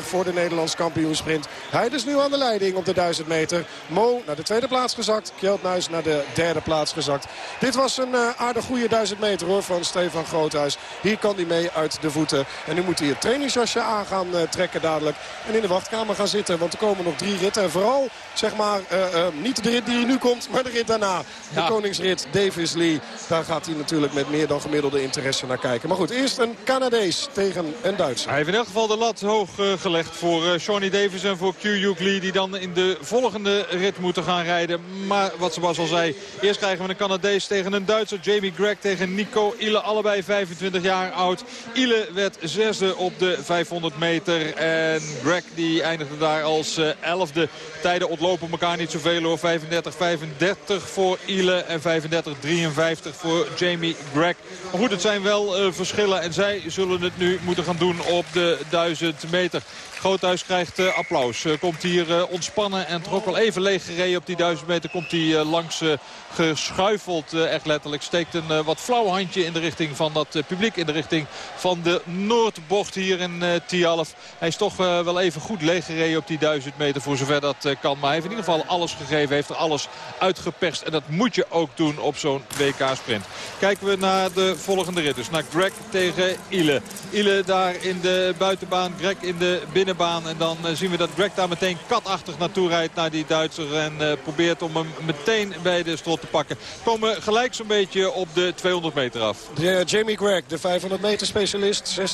voor de Nederlands kampioensprint. Hij dus nu aan de leiding op de 1000 meter. Mo naar de tweede plaats gezakt. Kjeldnuis naar de derde plaats gezakt. Dit was een uh, aardig goede 1000 meter hoor van Stefan Groothuis. Hier kan hij mee uit de voeten. En nu moet hij het trainingsjasje aan gaan uh, trekken dadelijk. En in de wachtkamer gaan zitten. Want er komen nog drie ritten. En vooral, zeg maar, uh, uh, niet de rit die nu komt, maar de rit daarna. Ja. De koningsrit Davis Lee. Daar gaat hij natuurlijk met meer dan gemiddelde interesse naar kijken. Maar goed, eerst een Canadees tegen een Duitser. Hij heeft in elk geval de lat hoog gelegd voor Shawnee Davis en voor Q-Yuk Lee. Die dan in de volgende rit moeten gaan rijden. Maar wat Sebas al zei, eerst krijgen we een Canadees tegen een Duitser. Jamie Greg tegen Nico Ile. Allebei 25 jaar oud. Ile werd zesde op de 500 meter. En Greg die eindigde daar als 11e. Tijden ontlopen elkaar niet zoveel hoor. 35-35 voor Ile en 35-53 voor Jamie Greg. Maar goed, het zijn wel uh, verschillen. En zij zullen het nu moeten gaan doen op de 1000 meter. Groothuis krijgt uh, applaus. Uh, komt hier uh, ontspannen en ook wel even leeg gereden op die 1000 meter. Komt hij langs geschuifeld, echt letterlijk. Steekt een wat flauw handje in de richting van dat publiek. In de richting van de Noordbocht hier in Tialf. Hij is toch wel even goed leeg gereden op die 1000 meter. Voor zover dat kan. Maar hij heeft in ieder geval alles gegeven. Heeft er alles uitgeperst En dat moet je ook doen op zo'n WK-sprint. Kijken we naar de volgende rit. Dus naar Greg tegen Ile. Ile daar in de buitenbaan, Greg in de binnenbaan. En dan zien we dat Greg daar meteen katachtig naartoe rijdt naar die Duitser. En probeert om hem meteen bij de strot te pakken. Komen gelijk zo'n beetje op de 200 meter af. De, Jamie Greg, de 500 meter specialist. 16.52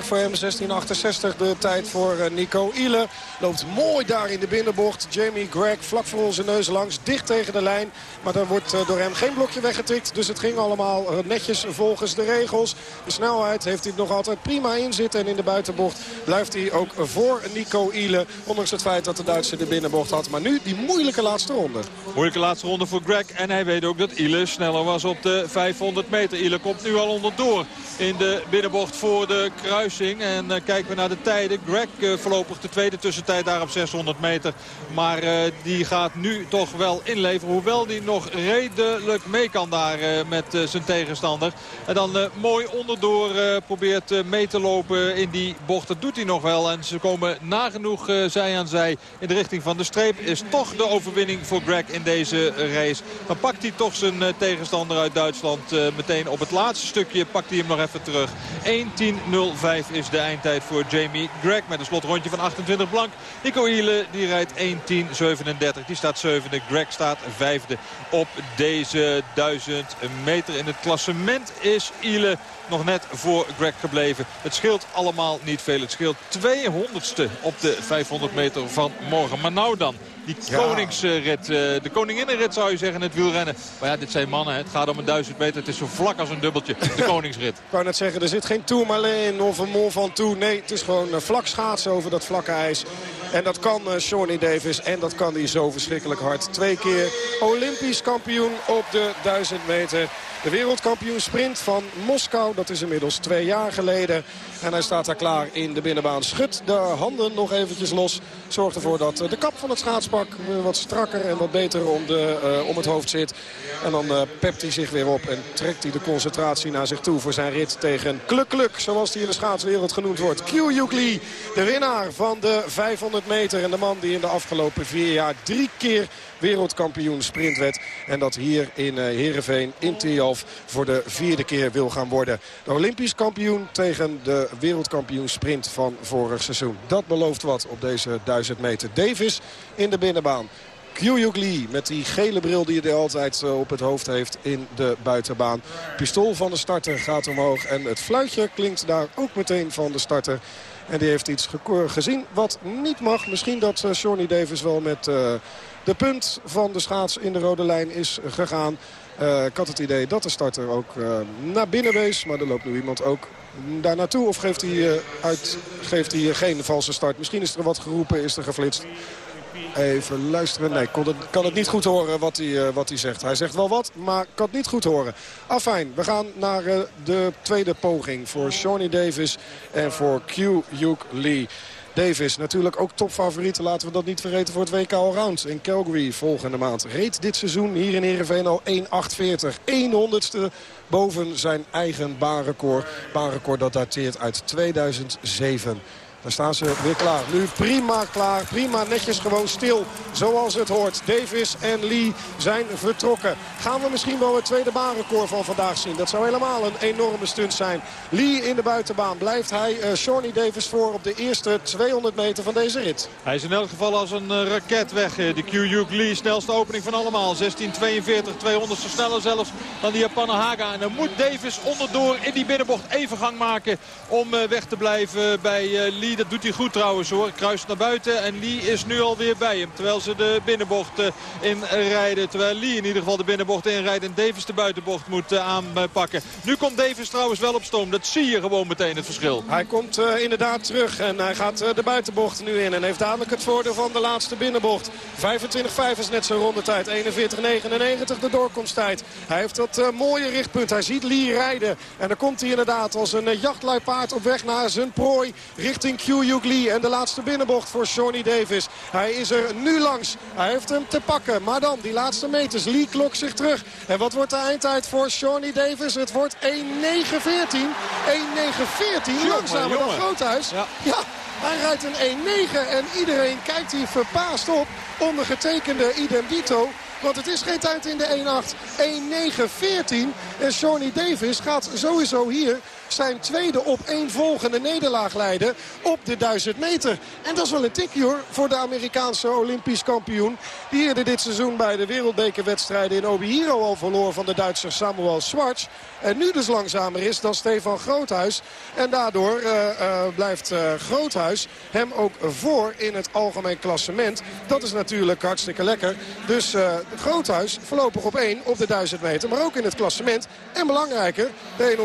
voor hem, 16.68 de tijd voor Nico Ile. Loopt mooi daar in de binnenbocht. Jamie Greg vlak voor onze neus langs, dicht tegen de lijn. Maar daar wordt eh, door hem geen blokje weggetikt. Dus het ging allemaal eh, netjes volgens de regels. De snelheid heeft hij nog altijd prima in zitten. En in de buitenbocht blijft hij ook voor Nico Ile. Ondanks het feit dat de Duitser de binnenbocht had. Maar nu die moeilijke laatste ronde. Moeilijke laatste ronde voor Greg. En hij weet ook dat Ile sneller was op de 500 meter. Ile komt nu al onderdoor in de binnenbocht voor de kruising. En uh, kijken we naar de tijden. Greg uh, voorlopig de tweede tussentijd daar op 600 meter. Maar uh, die gaat nu toch wel inleveren. Hoewel die nog redelijk mee kan daar met zijn tegenstander. En dan mooi onderdoor probeert mee te lopen in die bocht. Dat doet hij nog wel. En ze komen nagenoeg zij aan zij in de richting van de streep. Is toch de overwinning voor Greg in deze race. Dan pakt hij toch zijn tegenstander uit Duitsland meteen op het laatste stukje. Pakt hij hem nog even terug. 1.10.05 is de eindtijd voor Jamie Greg. Met een slotrondje van 28 blank. Nico Hiele die rijdt 1.10.37. Die staat zevende. Greg staat vijfde op deze 1000 meter. In het klassement is Ile nog net voor Greg gebleven. Het scheelt allemaal niet veel. Het scheelt 200ste op de 500 meter van morgen. Maar nou dan. Die koningsrit, eh, de koninginnenrit zou je zeggen, het wielrennen. Maar ja, dit zijn mannen, het gaat om een duizend meter. Het is zo vlak als een dubbeltje, de koningsrit. Ik wou net zeggen, er zit geen Tourmalet of een Mont Ventoux. Nee, het is gewoon vlak schaatsen over dat vlakke ijs. En dat kan Shawnee Davis en dat kan hij zo verschrikkelijk hard. Twee keer Olympisch kampioen op de 1000 meter. De wereldkampioen sprint van Moskou, dat is inmiddels twee jaar geleden. En hij staat daar klaar in de binnenbaan. Schudt de handen nog eventjes los. Zorgt ervoor dat de kap van het schaatspak wat strakker en wat beter om, de, uh, om het hoofd zit. En dan uh, pept hij zich weer op en trekt hij de concentratie naar zich toe voor zijn rit tegen Kluk Kluk. Zoals hij in de schaatswereld genoemd wordt. Q de winnaar van de 500 meter. En de man die in de afgelopen vier jaar drie keer wereldkampioen sprint werd. En dat hier in uh, Heerenveen in Tialf voor de vierde keer wil gaan worden. De Olympisch kampioen tegen de wereldkampioen sprint van vorig seizoen. Dat belooft wat op deze 1000 meter. Davis in de binnenbaan. Kyuyuk Lee met die gele bril die hij altijd eh, op het hoofd heeft in de buitenbaan. Pistool van de starter gaat omhoog en het fluitje klinkt daar ook meteen van de starter. En die heeft iets gezien wat niet mag. Misschien dat uh, Shawnee Davis wel met de punt van de schaats in de rode lijn is gegaan. Uh, ik had het idee dat de starter ook naar binnen wees. Maar er loopt nu iemand ook daar naartoe. Of geeft hij, uit, geeft hij geen valse start. Misschien is er wat geroepen, is er geflitst. Even luisteren. Nee, ik kon kan het niet goed horen wat hij, wat hij zegt. Hij zegt wel wat, maar kan het niet goed horen. Afijn, we gaan naar de tweede poging voor Shawnee Davis en voor Q Yuk Lee. Davis natuurlijk ook topfavoriet. Laten we dat niet vergeten voor het WK Allround in Calgary volgende maand. Reed dit seizoen hier in Heerenveen al 1.48. 100ste boven zijn eigen baanrecord. Baanrecord dat dateert uit 2007. Daar staan ze weer klaar. Nu prima klaar. Prima netjes gewoon stil. Zoals het hoort. Davis en Lee zijn vertrokken. Gaan we misschien wel het tweede baanrecord van vandaag zien. Dat zou helemaal een enorme stunt zijn. Lee in de buitenbaan. Blijft hij uh, Shawnee Davis voor op de eerste 200 meter van deze rit. Hij is in elk geval als een uh, raket weg. Uh, de Q-Yuk Lee. Snelste opening van allemaal. 16.42. 200 sneller zelfs dan die Japaner Haga. En dan moet Davis onderdoor in die binnenbocht even gang maken. Om weg te blijven bij Lee. Dat doet hij goed trouwens hoor. Kruist naar buiten en Lee is nu alweer bij hem. Terwijl ze de binnenbocht eh, inrijden. Terwijl Lee in ieder geval de binnenbocht inrijdt en Davis de buitenbocht moet eh, aanpakken. Nu komt Davis trouwens wel op stoom. Dat zie je gewoon meteen het verschil. Hij komt uh, inderdaad terug en hij gaat uh, de buitenbocht nu in. En heeft dadelijk het voordeel van de laatste binnenbocht. 25-5 is net zijn rondetijd. 41-99 de doorkomsttijd. Hij heeft dat mooie richtpunt. Hij ziet Lee rijden. En dan komt hij inderdaad als een jachtluipaard op weg naar zijn prooi richting Kyuyuk Lee. En de laatste binnenbocht voor Shawnee Davis. Hij is er nu langs. Hij heeft hem te pakken. Maar dan die laatste meters. Lee klokt zich terug. En wat wordt de eindtijd voor Shawnee Davis? Het wordt 1.9.14. 1.9.14. Langzamer dan Groothuis. Ja. ja. Hij rijdt een 1-9 en iedereen kijkt hier verbaasd op. Ondergetekende idem dito. Want het is geen tijd in de 1-8. 1-9-14. En Shawnee Davis gaat sowieso hier zijn tweede op één volgende nederlaag leiden op de 1000 meter. En dat is wel een tikje hoor voor de Amerikaanse Olympisch kampioen. Die eerder dit seizoen bij de wereldbekerwedstrijden in Obihiro al verloor van de Duitser Samuel Schwartz. En nu dus langzamer is dan Stefan Groothuis. En daardoor uh, uh, blijft uh, Groothuis hem ook voor in het algemeen klassement. Dat is natuurlijk hartstikke lekker. Dus Groothuis voorlopig op 1 op de 1000 meter. Maar ook in het klassement. En belangrijker, de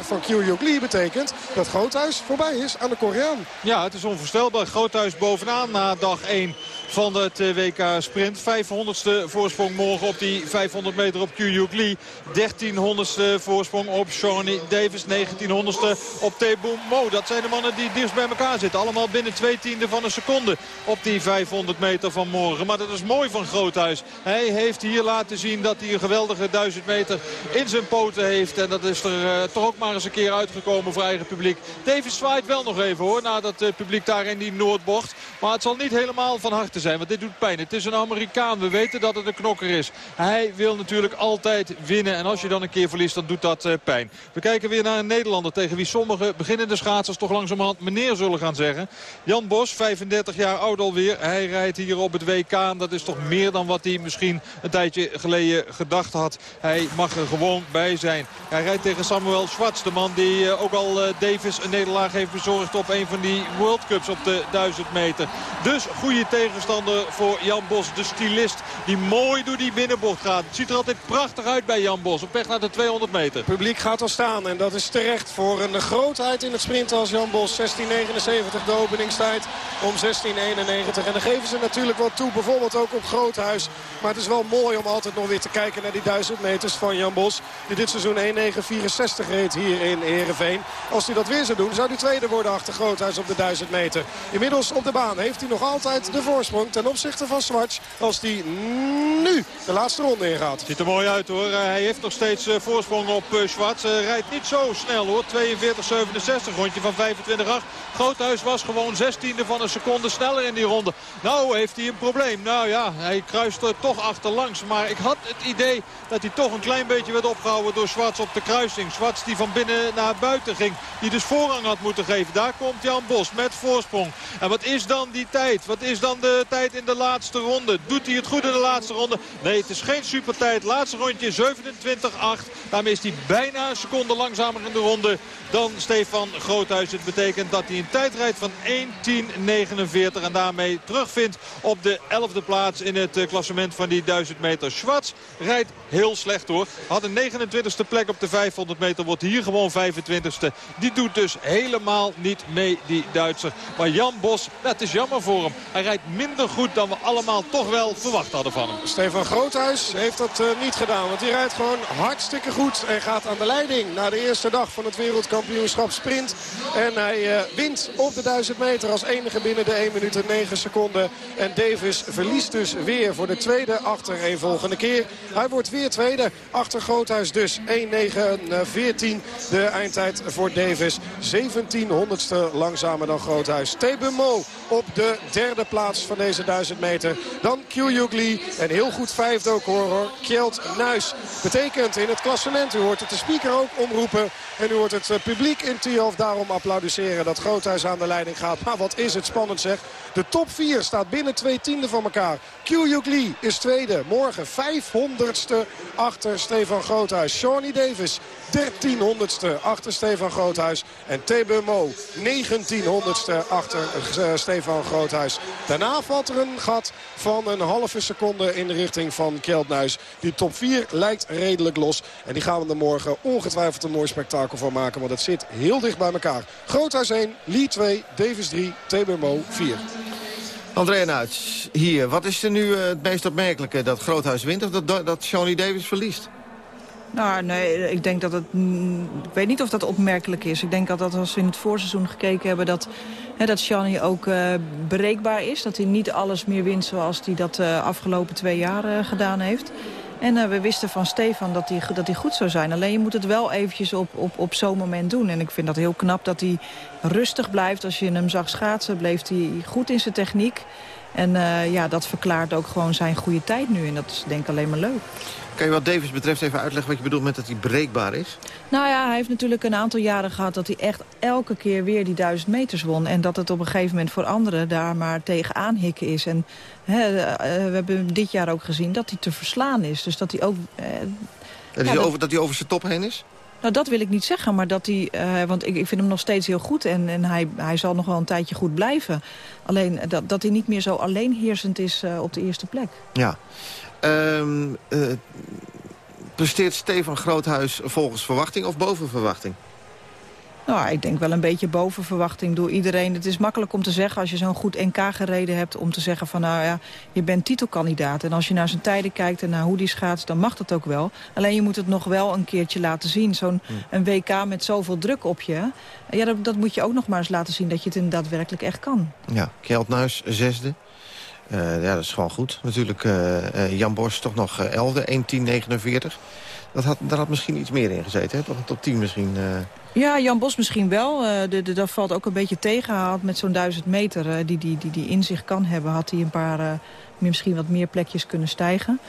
1.09.65 van Lee betekent dat Groothuis voorbij is aan de Koreaan. Ja, het is onvoorstelbaar. Groothuis bovenaan na dag 1 van het WK Sprint. 500ste voorsprong morgen op die 500 meter op Kyu Lee. 1300ste voorsprong op Shawnee Davis. 1900ste op Teboom Mo. Dat zijn de mannen die dichtst bij elkaar zitten. Allemaal binnen twee tiende van een seconde op die 500 meter van morgen. Maar dat is mooi van Groothuis. Hij heeft hier laten zien dat hij een geweldige 1000 meter in zijn poten heeft. En dat is er uh, toch ook maar eens een keer uitgekomen voor eigen publiek. Davis zwaait wel nog even hoor. Nadat het publiek daar in die Noordbocht. Maar het zal niet helemaal van harte zijn. Want dit doet pijn. Het is een Amerikaan. We weten dat het een knokker is. Hij wil natuurlijk altijd winnen. En als je dan een keer verliest dan doet dat uh, pijn. We kijken weer naar een Nederlander tegen wie sommige beginnende schaatsers toch langzamerhand meneer zullen gaan zeggen. Jan Bos, 35 jaar oud alweer. Hij rijdt hier op het WK. En dat is toch meer dan wat hij misschien een tijdje geleden gedacht had. Hij mag er gewoon bij zijn. Hij rijdt tegen Samuel Schwartz. De man die uh, ook al uh, Davis een nederlaag heeft bezorgd op een van die World Cups op de 1000 meter. Dus goede tegenstander voor Jan Bos. De stylist die mooi door die binnenbocht gaat. Het ziet er altijd prachtig uit bij Jan Bos. Op weg naar de 200 meter. Het publiek gaat al staan en dat is terecht voor een grootheid in het sprinten als Jan Bos. 16.79 de openingstijd om 16.91. En dan geven ze natuurlijk wat toe, bijvoorbeeld ook op Groothuis. Maar het is wel mooi om altijd nog weer te kijken naar die 1000 meters van Jan Bos. Die dit seizoen 1.964 reed hier in Heerenveen. Als hij dat weer zou doen, zou hij tweede worden achter Groothuis op de 1000 meter. Inmiddels op de baan heeft hij nog altijd de voorsprong ten opzichte van Zwarts. Als hij nu de laatste ronde ingaat. Ziet er mooi uit hoor. Hij heeft nog steeds voorsprong op Schwartz. rijdt niet zo snel hoor. 42-67 rondje van 25-8. Groothuis was gewoon 16e van een seconde sneller in die ronde. Nou heeft hij een probleem. Nou ja, hij kruist er toch achterlangs. Maar ik had het idee dat hij toch een klein beetje werd opgehouden door Schwartz op de kruising. Schwartz die van binnen naar buiten ging. Die dus voorrang had moeten geven. Daar komt Jan Bos met voorsprong. En wat is dan die tijd? Wat is dan de tijd in de laatste ronde? Doet hij het goed in de laatste ronde? Nee, het is geen supertijd. Laatste rondje 27-8. Daarmee is hij bijna een seconde langzamer in de ronde dan Stefan Groothuis. Het betekent dat hij een tijd rijdt van 1.10.49 en daarmee terugvindt op de 11e plaats in het klassement van die 1000 meter. Schwartz rijdt heel slecht hoor. Had een 29e plek op de 500 meter, wordt hier gewoon 25e. Die doet dus helemaal niet mee, die Duitser. Maar Jan Bos, het is jammer voor hem. Hij rijdt minder goed dan we allemaal toch wel verwacht hadden van hem. Stefan Groothuis heeft dat uh, niet gedaan, want hij rijdt gewoon hartstikke goed. En gaat aan de leiding na de eerste dag van het wereldkampioenschap sprint. En hij uh, wint op de 1000 meter als enige binnen de 1 minuut en 9 seconden. En Davis verliest dus weer voor de tweede achter een volgende keer. Hij wordt weer tweede achter Groothuis dus 1.9.14 de eindtijd voor Davis. 1700ste langzamer dan Groothuis. Tebemo op de derde plaats van deze 1000 meter. Dan Kyuyuk en heel goed vijfde ook hoor. Kjeld Nuis. Betekent in het klassement, u hoort het de speaker ook omroepen. En u hoort het publiek in Tialf daarom applaudisseren dat Groothuis aan de leiding gaat. Maar wat is het spannend zeg. De top 4 staat binnen twee tienden van elkaar. Kyuyuk Lee is tweede. Morgen 500ste achter Stefan Groothuis. Shawnee Davis 1300ste achter Stefan Groothuis. En Tebe Mo 1900ste achter uh, Stefan Groothuis. Daarna valt er een gat van een halve seconde in de richting van Kjeldnuis. Die top 4 lijkt redelijk los. En die gaan we er morgen ongetwijfeld een mooi spektakel van maken. Want het zit heel dicht bij elkaar. Groothuis 1, Lee 2, Davis 3, Tebe Mo 4. André Nuits, hier. Wat is er nu uh, het meest opmerkelijke? Dat Groothuis wint of dat, dat Shawnee Davis verliest? Nou, nee, ik denk dat het... Ik weet niet of dat opmerkelijk is. Ik denk dat, dat als we in het voorseizoen gekeken hebben... dat, hè, dat Shani ook uh, bereikbaar is. Dat hij niet alles meer wint zoals hij dat de uh, afgelopen twee jaar uh, gedaan heeft. En we wisten van Stefan dat hij, dat hij goed zou zijn. Alleen je moet het wel eventjes op, op, op zo'n moment doen. En ik vind dat heel knap dat hij rustig blijft. Als je hem zag schaatsen, bleef hij goed in zijn techniek. En eh, ja, dat verklaart ook gewoon zijn goede tijd nu. En dat is denk ik alleen maar leuk. Kan je wat Davis betreft even uitleggen wat je bedoelt met dat hij breekbaar is? Nou ja, hij heeft natuurlijk een aantal jaren gehad dat hij echt elke keer weer die duizend meters won. En dat het op een gegeven moment voor anderen daar maar tegenaan hikken is. En hè, eh, we hebben dit jaar ook gezien dat hij te verslaan is. Dus dat hij ook... Eh, dat, hij over, dat hij over zijn top heen is? Nou, dat wil ik niet zeggen, maar dat hij... Uh, want ik, ik vind hem nog steeds heel goed en, en hij, hij zal nog wel een tijdje goed blijven. Alleen dat, dat hij niet meer zo alleenheersend is uh, op de eerste plek. Ja. Um, uh, presteert Stefan Groothuis volgens verwachting of boven verwachting? Nou, ik denk wel een beetje boven verwachting door iedereen. Het is makkelijk om te zeggen als je zo'n goed NK gereden hebt... om te zeggen van nou ja, je bent titelkandidaat. En als je naar zijn tijden kijkt en naar hoe die schaats, dan mag dat ook wel. Alleen je moet het nog wel een keertje laten zien. Zo'n hm. een WK met zoveel druk op je. Ja, dat, dat, moet je ook nog maar eens laten zien dat je het daadwerkelijk echt kan. Ja, Kjeldnuis, zesde. Uh, ja, dat is gewoon goed. Natuurlijk uh, uh, Jan Bos toch nog elfde, 1.10.49. Dat had, daar had misschien iets meer in gezeten, hè? Toch een top 10 misschien... Ja, Jan Bos misschien wel. De, dat valt ook een beetje tegengehaald met zo'n duizend meter. Die, die, die, die in zich kan hebben, had hij een paar, misschien wat meer plekjes kunnen stijgen.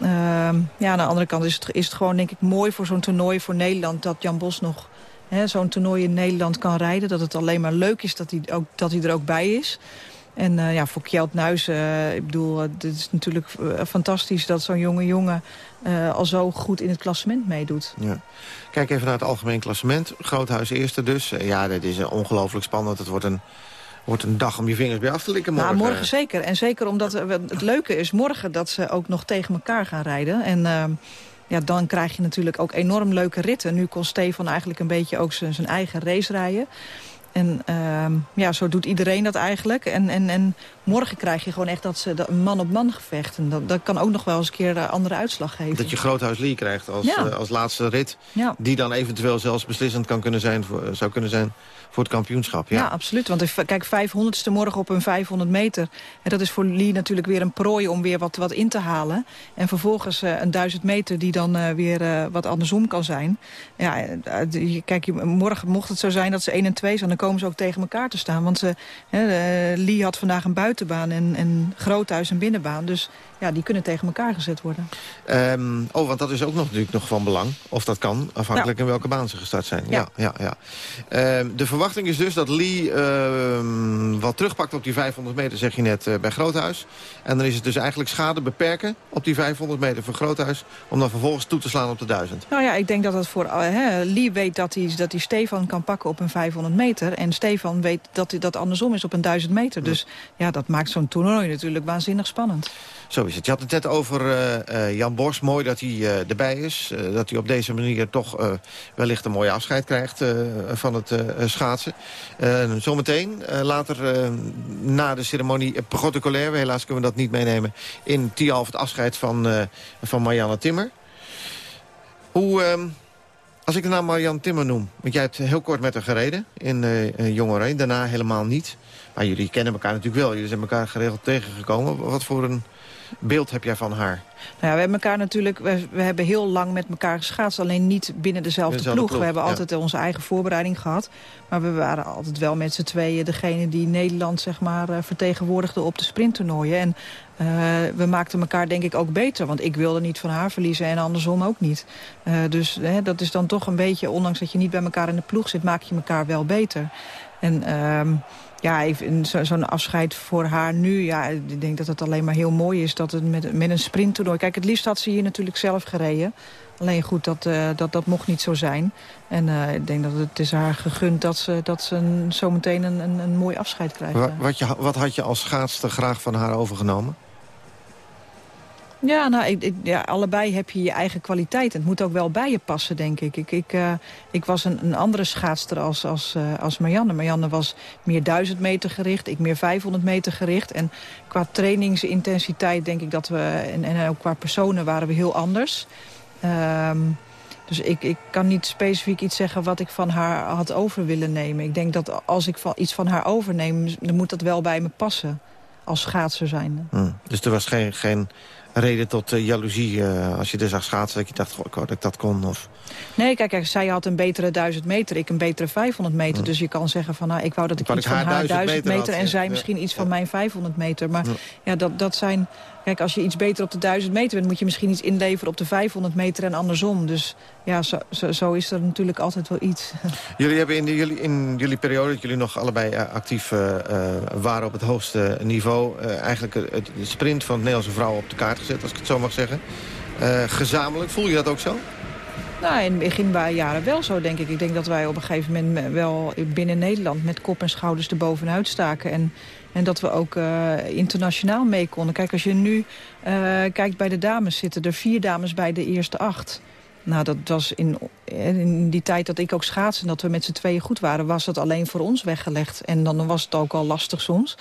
Ehm, ja, aan de andere kant is het, is het gewoon denk ik mooi voor zo'n toernooi voor Nederland... dat Jan Bos nog zo'n toernooi in Nederland kan rijden. Dat het alleen maar leuk is dat hij, ook, dat hij er ook bij is. En uh, ja, voor Kjeld Nuis, uh, ik bedoel, het is natuurlijk fantastisch dat zo'n jonge jongen al zo goed in het klassement meedoet. Ja. Kijk even naar het algemeen klassement. Groothuis eerste dus. ja, dat is ongelooflijk spannend. Het wordt een, wordt een dag om je vingers bij af te likken morgen. Nou, morgen zeker. En zeker omdat het leuke is morgen dat ze ook nog tegen elkaar gaan rijden. En ja, dan krijg je natuurlijk ook enorm leuke ritten. Nu kon Stefan eigenlijk een beetje ook zijn eigen race rijden. En uh, ja, zo doet iedereen dat eigenlijk. En, en, en morgen krijg je gewoon echt dat ze een man-op-man -man gevecht. En dat, dat kan ook nog wel eens een keer een andere uitslag geven. Dat je Groothuis Lee krijgt als, ja. uh, als laatste rit. Ja. Die dan eventueel zelfs beslissend kan kunnen zijn voor, zou kunnen zijn voor het kampioenschap. Ja, absoluut. Want kijk, 500ste morgen op een 500 meter. En dat is voor Lee natuurlijk weer een prooi om weer wat, wat in te halen. En vervolgens uh, een 1000 meter die dan uh, weer uh, wat andersom kan zijn. Ja, kijk, morgen mocht het zo zijn dat ze 1 en 2 zijn... dan komen ze ook tegen elkaar te staan. Want ze, Lee had vandaag een buitenbaan en, en Groothuis een binnenbaan. Dus ja, die kunnen tegen elkaar gezet worden. Um, oh, want dat is ook nog, natuurlijk nog van belang. Of dat kan, afhankelijk ja. in welke baan ze gestart zijn. Ja. ja, ja, ja. Um, de verwachting is dus dat Lee uh, wat terugpakt op die 500 meter, zeg je net, uh, bij Groothuis. En dan is het dus eigenlijk schade beperken op die 500 meter voor Groothuis... om dan vervolgens toe te slaan op de 1000. Nou ja, ik denk dat het voor... Uh, Lee weet dat hij, dat hij Stefan kan pakken op een 500 meter. En Stefan weet dat hij dat andersom is op een 1000 meter. Dus ja, dat maakt zo'n toernooi natuurlijk waanzinnig spannend. Zo is het. Je had het net over uh, uh, Jan Bos. Mooi dat hij uh, erbij is. dat hij op deze manier toch wellicht een mooie afscheid krijgt van het schaatsen. zometeen, later na de ceremonie protocolair. Helaas kunnen we dat niet meenemen. In Tialf het afscheid van, van Marianne Timmer. Hoe... Ehm, als ik de naam Marianne Timmer noem, want jij hebt heel kort met haar gereden in Jongeren, daarna helemaal niet. Maar jullie kennen elkaar natuurlijk wel, jullie zijn elkaar geregeld tegengekomen. Wat voor een beeld heb jij van haar? Nou ja, we hebben elkaar natuurlijk, we, we, hebben heel lang met elkaar geschaatst. Alleen niet binnen dezelfde, dezelfde ploeg. ploeg. We hebben ja. altijd onze eigen voorbereiding gehad. Maar we waren altijd wel met z'n tweeën degene die Nederland zeg maar, uh, vertegenwoordigde op de sprinttoernooien. En uh, we maakten elkaar denk ik ook beter. Want ik wilde niet van haar verliezen en andersom ook niet. Uh, dus hè, dat is dan toch een beetje, ondanks dat je niet bij elkaar in de ploeg zit... maak je elkaar wel beter. En... Uh, ja, zo'n zo afscheid voor haar nu. Ja, ik denk dat het alleen maar heel mooi is dat het met, met een sprinttoernooi... Kijk, het liefst had ze hier natuurlijk zelf gereden. Alleen goed, dat, uh, dat, dat mocht niet zo zijn. En uh, ik denk dat het is haar gegund dat ze, dat ze een, zometeen een, een, een mooi afscheid krijgt. Wat, wat, je, wat had je als schaatster graag van haar overgenomen? Ja, nou, ik, ik, ja, allebei heb je je eigen kwaliteit. Het moet ook wel bij je passen, denk ik. Ik, ik, uh, ik was een, een, andere schaatster als, als, uh, als Marianne. Marianne was meer 1000 meter gericht, ik meer 500 meter gericht. En qua trainingsintensiteit denk ik dat we... en, en ook qua personen waren we heel anders. Um, dus ik, ik kan niet specifiek iets zeggen wat ik van haar had over willen nemen. Ik denk dat als ik van, iets van haar overneem, dan moet dat wel bij me passen. als schaatser zijn. Hm. Dus er was geen, geen reden tot uh, jaloezie uh, als je er zag schaatsen... dat je dacht, goh, dat ik dat kon? Of... Nee, kijk, kijk, zij had een betere 1000 meter, ik een betere 500 meter. Dus je kan zeggen van, nou, ik wou dat ik, iets van haar 1000 meter, meter en zij ja. misschien iets van mijn 500 meter. Maar ja, dat, dat zijn Kijk, als je iets beter op de 1000 meter bent... moet je misschien iets inleveren op de 500 meter en andersom. Dus ja, zo, zo, zo is er natuurlijk altijd wel iets. Jullie hebben in, de, jullie, in jullie periode, dat jullie nog allebei uh, actief uh, waren op het hoogste niveau... Uh, eigenlijk het, de sprint van het Nederlandse vrouwen op de kaart gezet, als ik het zo mag zeggen. gezamenlijk, voel je dat ook zo? Nou, in begin jaren wel zo, denk ik. Ik denk dat wij op een gegeven moment wel binnen Nederland... met kop en schouders erbovenuit staken. En en dat we ook uh, internationaal mee konden. Kijk, als je nu uh, kijkt bij de dames, zitten er vier dames bij de eerste acht. Nou, dat was in, in die tijd dat ik ook schaatsen... dat we met z'n tweeën goed waren, was dat alleen voor ons weggelegd. En dan was het ook al lastig soms.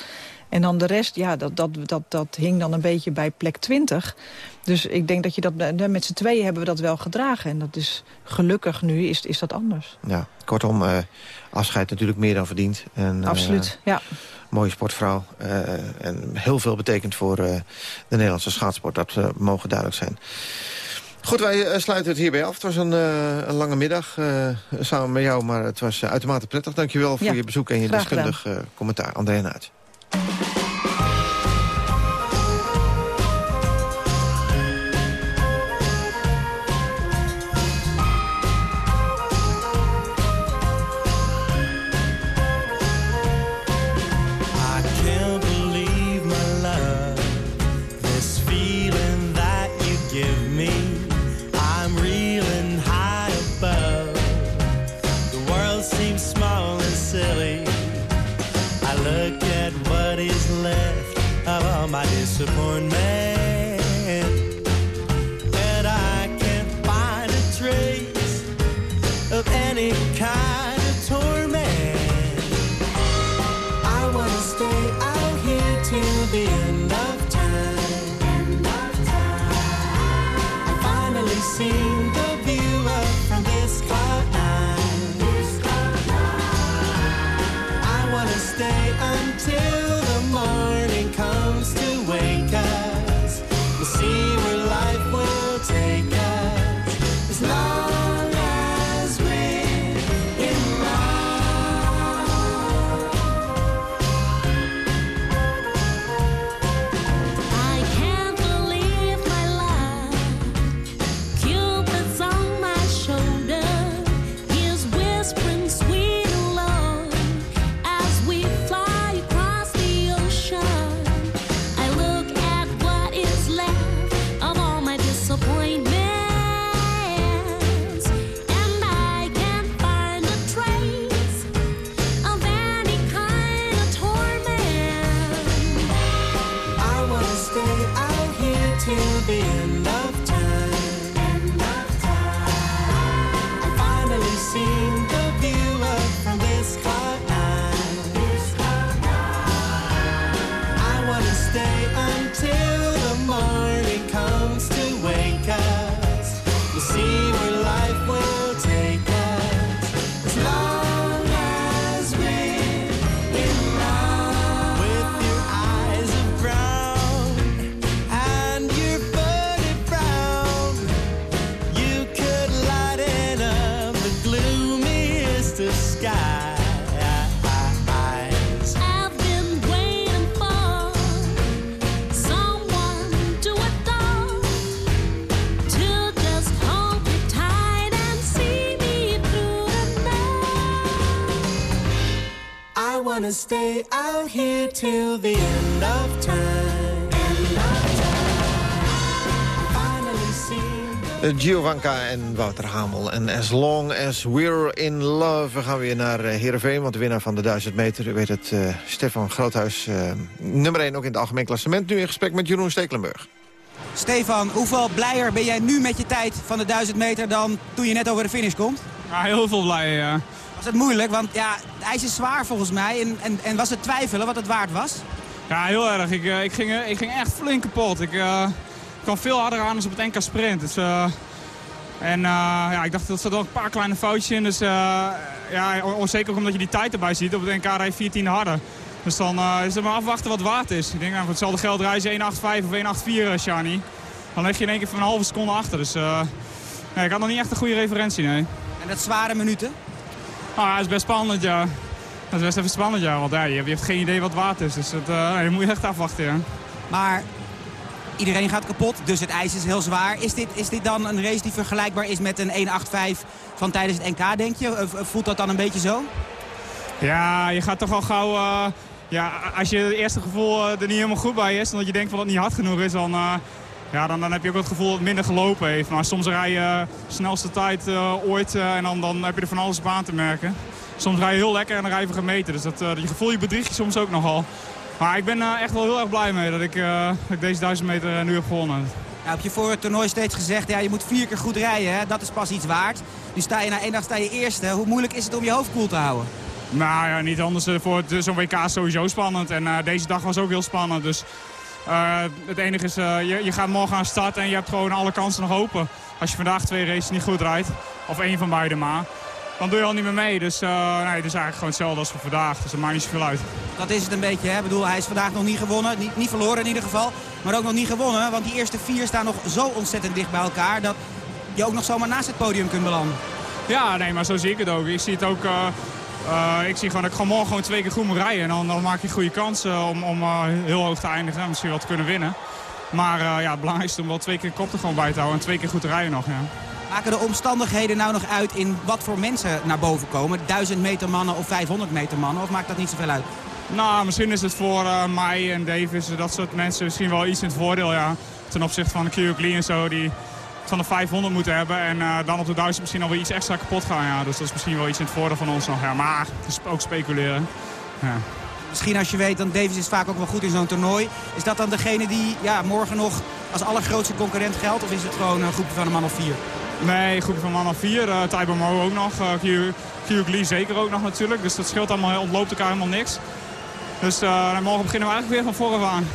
En dan de rest, ja, dat, dat, dat, dat hing dan een beetje bij plek 20. Dus ik denk dat je dat met z'n tweeën hebben we dat wel gedragen. En dat is gelukkig nu is, is dat anders. Ja, kortom, uh, afscheid natuurlijk meer dan verdiend. En, Absoluut, ja mooie sportvrouw. Uh, en heel veel betekent voor uh, de Nederlandse schaatsport. Dat uh, mogen duidelijk zijn. Goed, wij sluiten het hierbij af. Het was een, een lange middag samen met jou, maar het was uitermate prettig. Dankjewel voor ja, je bezoek en je deskundig commentaar. André Naert. I look at what is left of all my disappointment. Stay out here till the end of time. Uh, Giovanka en Wouter Hamel. En as long as we're in love. We gaan weer naar uh, Heerenveen, want de winnaar van de 1000 meter... u weet het, uh, Stefan Groothuis, nummer 1 ook in het algemeen klassement. Nu in gesprek met Jeroen Stekelenburg. Stefan, hoeveel blijer ben jij nu met je tijd van de 1000 meter... dan toen je net over de finish komt? Ja, heel veel blijer, ja. Was het moeilijk? Want ja, het ijs is zwaar volgens mij. En, en, en was het twijfelen wat het waard was? Ja, heel erg. Ik, uh, ik, ging, ik ging echt flink kapot. Ik uh, kwam veel harder aan dan op het NK Sprint. Dus, uh, en ja, ik dacht, dat zat wel een paar kleine foutjes in. Dus ja, onzeker omdat je die tijd erbij ziet. Op het NK rij 14 harder. Dus dan is het maar afwachten wat waard is. Ik denk, nou, voor hetzelfde geld reizen 1,85 of 1,84, Shani. Dan lig je in één keer van een halve seconde achter. Dus nee, ik had nog niet echt een goede referentie, nee. En dat zware minuten? Ah, het is best spannend, ja. Dat is best even spannend, ja. Want ja, je, hebt geen idee wat waard is. Dus dat, uh, je moet echt afwachten, ja. Maar iedereen gaat kapot, dus het ijs is heel zwaar. Is dit, is dit dan een race die vergelijkbaar is met een 1.85 van tijdens het NK, denk je? Voelt dat dan een beetje zo? Ja, je gaat toch al gauw... Uh, ja, als je het eerste gevoel er niet helemaal goed bij is... omdat je denkt dat het niet hard genoeg is... dan, ja, dan, dan heb je ook het gevoel dat het minder gelopen heeft. Maar soms rij je snelste tijd ooit... en dan, dan heb je er van alles op aan te merken soms rij je heel lekker en dan rij je gemeten. Dus dat, je gevoel je bedriegt je soms ook nogal. Maar ik ben echt wel heel erg blij mee dat ik, dat ik deze 1000 meter nu heb gewonnen. Ja, heb je voor het toernooi steeds gezegd, ja, je moet vier keer goed rijden. Hè? Dat is pas iets waard. Nu sta je na één dag sta je eerste. Hoe moeilijk is het om je hoofd koel te houden? Nou ja, niet anders. Voor zo'n WK is sowieso spannend. En deze dag was ook heel spannend. Dus het enige is, je, je gaat morgen aan start en je hebt gewoon alle kansen nog open. Als je vandaag twee races niet goed rijdt. Of één van beide maar dan doe je al niet meer mee. Dus uh, nee, het is eigenlijk gewoon hetzelfde als voor vandaag. Dus dat maakt niet zoveel uit. Dat is het een beetje. Hè? Ik bedoel, hij is vandaag nog niet gewonnen. Niet, niet verloren in ieder geval. Maar ook nog niet gewonnen. Want die eerste vier staan nog zo ontzettend dicht bij elkaar. Dat je ook nog zomaar naast het podium kunt belanden. Ja, nee, maar zo zie ik het ook. Ik zie het ook... Uh, uh, ik zie gewoon dat ik gewoon morgen gewoon twee keer goed moet rijden. En dan, dan maak je goede kansen om, om heel hoog te eindigen. En misschien wel te kunnen winnen. Maar ja, het belangrijkste is om wel twee keer kop er gewoon bij te houden. En twee keer goed te rijden nog. Ja. Maken de omstandigheden nou nog uit in wat voor mensen naar boven komen? 1000 meter mannen of 500 meter mannen? Of maakt dat niet zoveel uit? Nou, misschien is het voor uh, mij en Davis, dat soort mensen, misschien wel iets in het voordeel. Ja. Ten opzichte van de Kyuk Lee en zo, die van de 500 moeten hebben. En uh, dan op de 1000 misschien alweer iets extra kapot gaan. Ja. Dus dat is misschien wel iets in het voordeel van ons nog. Ja. Maar het is ook speculeren. Ja. Misschien als je weet, dan Davis is vaak ook wel goed in zo'n toernooi. Is dat dan degene die ja, morgen nog als allergrootste concurrent geldt? Of is het gewoon een groepje van een man of vier? Nee, groep van man of vier. Uh, Taibo Mo ook nog. Uh, Kyuk Lee zeker ook nog natuurlijk. Dus dat scheelt allemaal, ontloopt elkaar helemaal niks. Dus uh, morgen beginnen we eigenlijk weer van voren aan.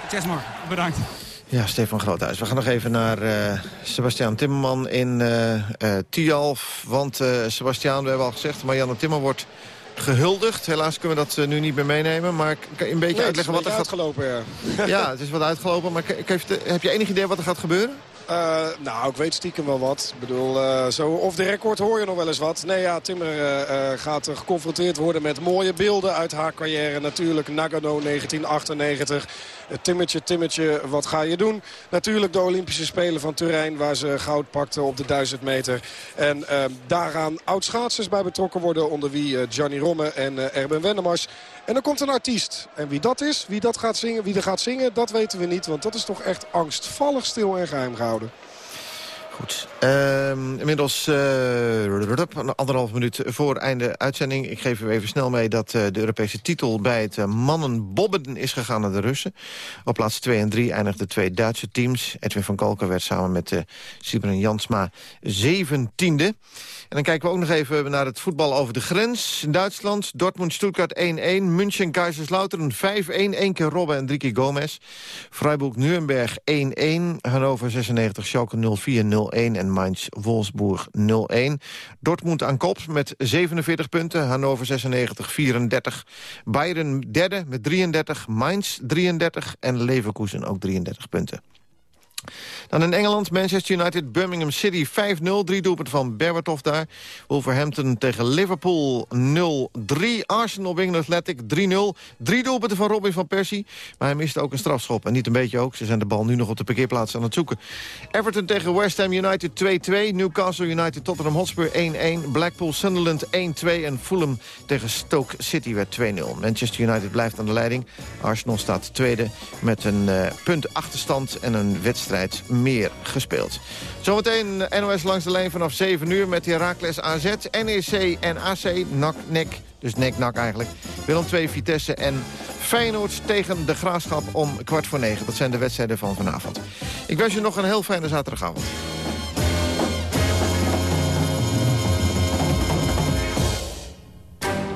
Succes morgen. Bedankt. Ja, Stefan Groothuis. We gaan nog even naar uh, Sebastiaan Timmerman in uh, uh, Tialf. Want Sebastiaan, we hebben al gezegd, Marianne Timmer wordt gehuldigd. Helaas kunnen we dat nu niet meer meenemen. Maar kan je een beetje nee, uitleggen wat er gaat... uitgelopen, ja. ja, het is wat uitgelopen. Maar heb je enig idee wat er gaat gebeuren? Uh, nou, ik weet stiekem wel wat. Ik bedoel, uh, zo of de record hoor je nog wel eens wat. Nee, ja, Timmer uh, gaat geconfronteerd worden met mooie beelden uit haar carrière. Natuurlijk Nagano 1998. Timmertje, Timmertje, wat ga je doen? Natuurlijk de Olympische Spelen van Turijn... waar ze goud pakte op de 1000 meter. En daaraan oud-schaatsers bij betrokken worden... onder wie Gianni Romme en Erben Wennemars. En dan komt een artiest. En wie dat is, wie, dat gaat zingen, wie er gaat zingen, dat weten we niet. Want dat is toch echt angstvallig stil en geheim gehouden. Goed. Uh, inmiddels uh, anderhalf minuut voor einde uitzending. Ik geef u even snel mee dat uh, de Europese titel bij het uh, mannenbobben is gegaan naar de Russen. Op plaats 2 en 3 eindigden twee Duitse teams. Edwin van Kalken werd samen met uh, Sibren Jansma zeventiende. En dan kijken we ook nog even naar het voetbal over de grens. In Duitsland, Dortmund-Stuttgart 1-1. München-Kaiserslautern 5-1. Eén keer Robben en drie keer Gomez. Freiburg-Nürnberg 1-1. Hannover 96, Schalke 0-4, 0 en Mainz-Wolfsburg 0-1. Dortmund aan kop met 47 punten, Hannover 96, 34. Bayern derde met 33, Mainz 33 en Leverkusen ook 33 punten. Dan in Engeland, Manchester United, Birmingham City 5-0. Drie doelpunten van Berbatov daar. Wolverhampton tegen Liverpool 0-3. Arsenal Wigan Athletic 3-0. Drie doelpunten van Robin van Persie. Maar hij miste ook een strafschop. En niet een beetje ook. Ze zijn de bal nu nog op de parkeerplaats aan het zoeken. Everton tegen West Ham United 2-2. Newcastle United Tottenham Hotspur 1-1. Blackpool Sunderland 1-2. En Fulham tegen Stoke City werd 2-0. Manchester United blijft aan de leiding. Arsenal staat tweede met een uh, punt achterstand en een wedstrijd meer gespeeld. Zometeen NOS langs de lijn vanaf 7 uur met Heracles AZ, NEC en AC, nek, dus nek-nak eigenlijk. Willem 2, Vitesse en Feyenoord tegen de Graafschap om kwart voor negen. Dat zijn de wedstrijden van vanavond. Ik wens je nog een heel fijne zaterdagavond.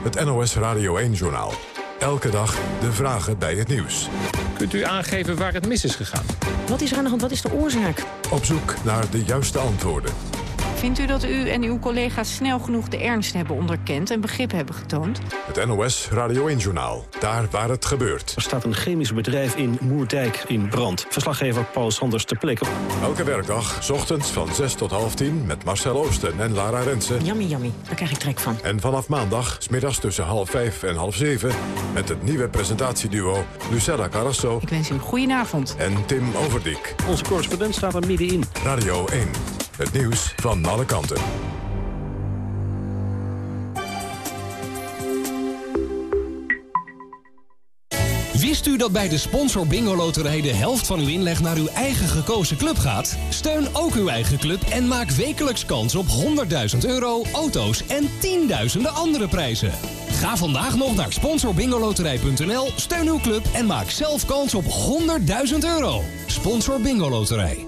Het NOS Radio 1-journaal. Elke dag de vragen bij het nieuws. Kunt u aangeven waar het mis is gegaan? Wat is er aan de hand? Wat is de oorzaak? Op zoek naar de juiste antwoorden. Vindt u dat u en uw collega's snel genoeg de ernst hebben onderkend en begrip hebben getoond? Het NOS Radio 1-journaal. Daar waar het gebeurt. Er staat een chemisch bedrijf in Moerdijk in brand. Verslaggever Paul Sanders ter plekke. Elke werkdag, s ochtends van 6 tot half 10... met Marcel Oosten en Lara Rensen. Yummy, yummy. Daar krijg ik trek van. En vanaf maandag, smiddags tussen half 5 en half 7... met het nieuwe presentatieduo Lucella Carrasso... Ik wens u een goedenavond. En Tim Overdiek. Onze correspondent staat er middenin. Radio 1. Het nieuws van alle kanten. Wist u dat bij de Sponsor Bingo Loterij de helft van uw inleg naar uw eigen gekozen club gaat? Steun ook uw eigen club en maak wekelijks kans op 100.000 euro, auto's en tienduizenden andere prijzen. Ga vandaag nog naar sponsorbingoloterij.nl, steun uw club en maak zelf kans op 100.000 euro. Sponsor Bingo Loterij.